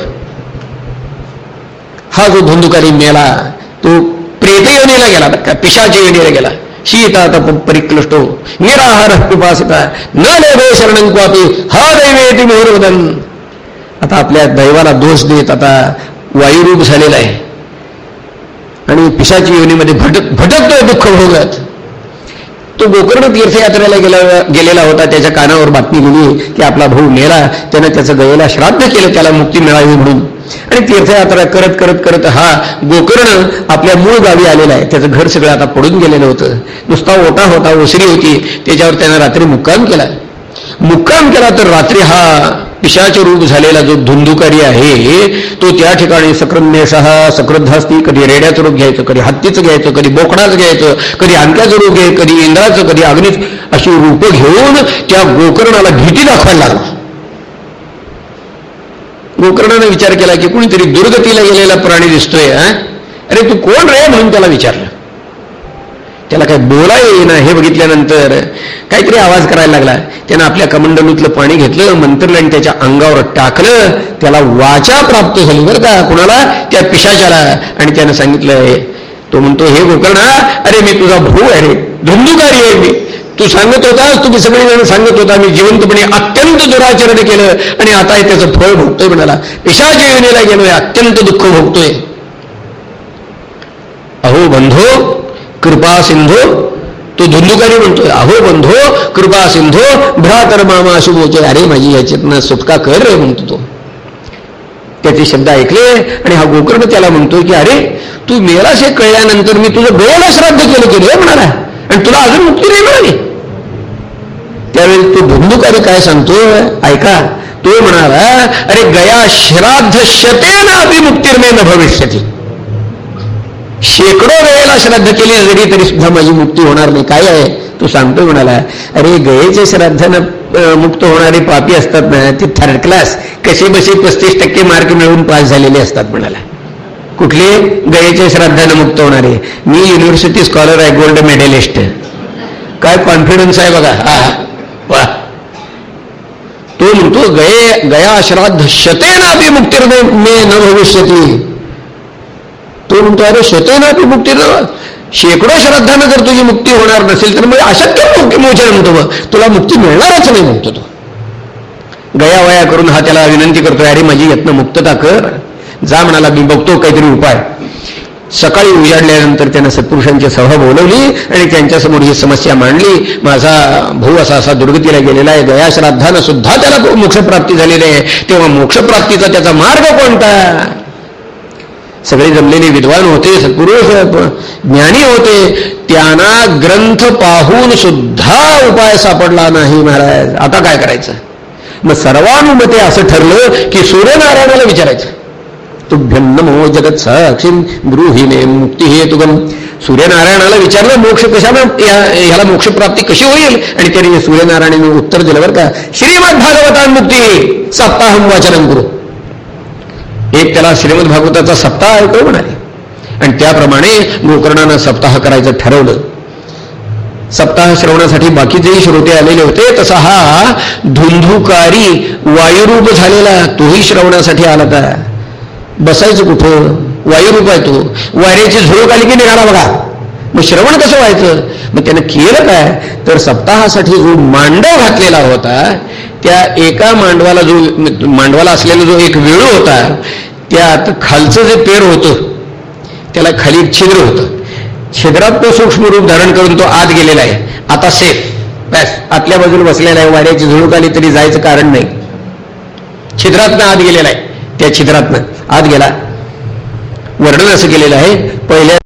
हा जो धुंदुकारी मेला तो प्रेतयोनीला गेला बरं का पिशाच्या योनीला गेला? शीता तप परिक्लष्टो हो. निराहार पिपासिता न लेभे शरण क्वापी हा दैवेती मोहरवदन. आता आपल्या दैवाला दोष देत आता वायुरूप झालेला आहे. आणि पिशाची योनीमध्ये भटक भटकतोय दुःख भोगत. तो गोकर्ण तीर्थयात्रेला गेला गेलेला होता. त्याच्या कानावर बातमी गेली की आपला भाऊ मेला. त्यानं त्याचं गयेला श्राद्ध केलं. त्याला मुक्ती मिळावी म्हणून. आणि तीर्थयात्रा करत करत करत हा गोकर्ण आपल्या मूळ गावी आलेला आहे. त्याचं घर सगळं आता पडून गेलेलं होतं. नुसता ओटा होता ओसरी होती. त्याच्यावर त्यानं रात्री मुक्काम केला. मुक्काम केला तर रात्री हा पिशाच रूप झालेला जो धुंदुकारी आहे तो त्या ठिकाणी सकृन्यशः सकृद्धास्ती कधी रेड्याचं रूप घ्यायचं कधी हत्तीचं घ्यायचं कधी बोकडाचं घ्यायचं कधी आणक्याचं रूप घ्यायचं कधी इंद्राचं कधी अग्नीच अशी रूपं घेऊन त्या गोकर्णाला भीती दाखवायला लागला. गोकर्णाने विचार केला की कुणीतरी दुर्गतीला गेलेला प्राणी दिसतोय अरे तू कोण रे म्हणून त्याला विचारलं. त्याला काय बोलाय येईना हे बघितल्यानंतर काहीतरी आवाज करायला लागला. त्यानं आपल्या कमंडलूतलं पाणी घेतलं मंत्रलं आणि त्याच्या अंगावर टाकलं. त्याला वाचा प्राप्त झाली बरं का कुणाला? त्या पिशाच्याला. आणि त्यानं सांगितलं तो म्हणतो हे गोकर्णा अरे मी तुझा भाऊ आहे रे. धुंदुकारी आहे मी. तू सांगत होतास तुम्ही सगळेजण सांगत होता मी जिवंतपणे अत्यंत दुराचरण केलं. आणि आता हे त्याचं फळ भोगतोय म्हणाला. पिशाच्या योजनेला गेलोय अत्यंत दुःख भोगतोय. अहो बंधो कृपा सिंधू तो धुंदुकारी म्हणतोय अहो बंधो कृपा सिंधो भ्रातर मामा शुभोचे अरे माझी याच्यातनं सुटका कर रे म्हणतो तो. त्याचे शब्द ऐकले आणि हा गोकर्ण त्याला म्हणतोय की अरे तू मेलास हे कळल्यानंतर मी तुझं गळ्याला श्राद्ध केलं की रे म्हणाला. आणि तुला अजून मुक्ती नाही मिळाली. त्यावेळी तो धुंदुकारी काय सांगतोय ऐका तो म्हणाला अरे गया श्राद्ध शतेन अभिमुक्तिर्मे न भविष्यती. शेकडो वेळेला श्राद्ध केली जरी तरी सुद्धा माझी मुक्ती होणार नाही. काय आहे? तो सांगतो म्हणाला अरे गयेचे श्राद्धानं मुक्त होणारे पापी असतात ना ते थर्ड क्लास कसे बसे पस्तीस टक्के मार्क मिळवून पास झालेले असतात म्हणाला. कुठले? गयेचे श्राद्धानं मुक्त होणारे. मी युनिव्हर्सिटी स्कॉलर आहे गोल्ड मेडलिस्ट काय कॉन्फिडन्स आहे बघा. हा वा तो म्हणतो गये गया श्राद्ध शतेनापी मुक्तिर्मे मे न भविष्यती. तो म्हणतो अरे शतेनापी मुक्ती शेकडो श्रद्धानं जर तुझी मुक्ती होणार नसेल तर मग अशक्य मुक्ती मोचन म्हणतो मग. तुला मुक्ती मिळणारच नाही म्हणतो तो. गया वया करून हा त्याला विनंती करतोय अरे माझी यत्न मुक्तता कर. जा म्हणाला मी बघतो काहीतरी उपाय. सकाळी उजाडल्यानंतर त्यानं सत्पुरुषांची सभा बोलवली आणि त्यांच्यासमोर ही समस्या मांडली. माझा भाऊ असा असा दुर्गतीला गेलेला आहे गया श्राद्धानं सुद्धा त्याला मोक्षप्राप्ती झालेली आहे. तेव्हा मोक्षप्राप्तीचा त्याचा मार्ग कोणता? सगळे जमलेले विद्वान होते सत्पुरुष ज्ञानी होते त्यांना ग्रंथ पाहून सुद्धा उपाय सापडला नाही महाराज. आता काय करायचं? मग सर्वानुमते असं ठरलं की सूर्यनारायणाला विचारायचं. तुभ्यं नमो जगत साक्षी गृहिणे मुक्ती हे तुगम सूर्यनारायणाला विचारलं मोक्ष कशाला ह्याला मोक्षप्राप्ती कशी होईल? आणि त्याने सूर्यनारायणाने उत्तर दिलं बरं का श्रीमद भागवतान मुक्ती सप्ताहम वाचनम गुरु एक त्याला श्रीमद भागवताचा सप्ताह ऐकव म्हणाले. आणि त्याप्रमाणे गोकर्णानं सप्ताह करायचं ठरवलं. सप्ताह श्रवणासाठी बाकीचेही श्रोते आलेले होते तसा हा धुंधुकारी वायुरूप झालेला तोही श्रवणासाठी आला का? बसायचं कुठं? वायुरूप आहे तो. वाऱ्याची झुळूक आली की निघाला बघा. मग श्रवण कसं व्हायचं? मग त्यानं केलं काय? तर सप्ताहासाठी जो मांडव घातलेला होता त्या एका मांडवाला जो मांडवाला असलेला जो एक वेळू होता त्यात खालचं जे पेर होतं त्याला खाली एक छिद्र होतं. छिद्रात तो सूक्ष्म रूप धारण करून तो आत गेलेला आहे. आता सेफ. बॅस. आतल्या बाजूला बसलेला आहे. वाऱ्याची झुळूक आली तरी जायचं कारण नाही. छिद्रातनं आत गेलेला आहे. त्या छिद्रातनं आत गेला. वर्णन असं केलेलं आहे. पहिल्या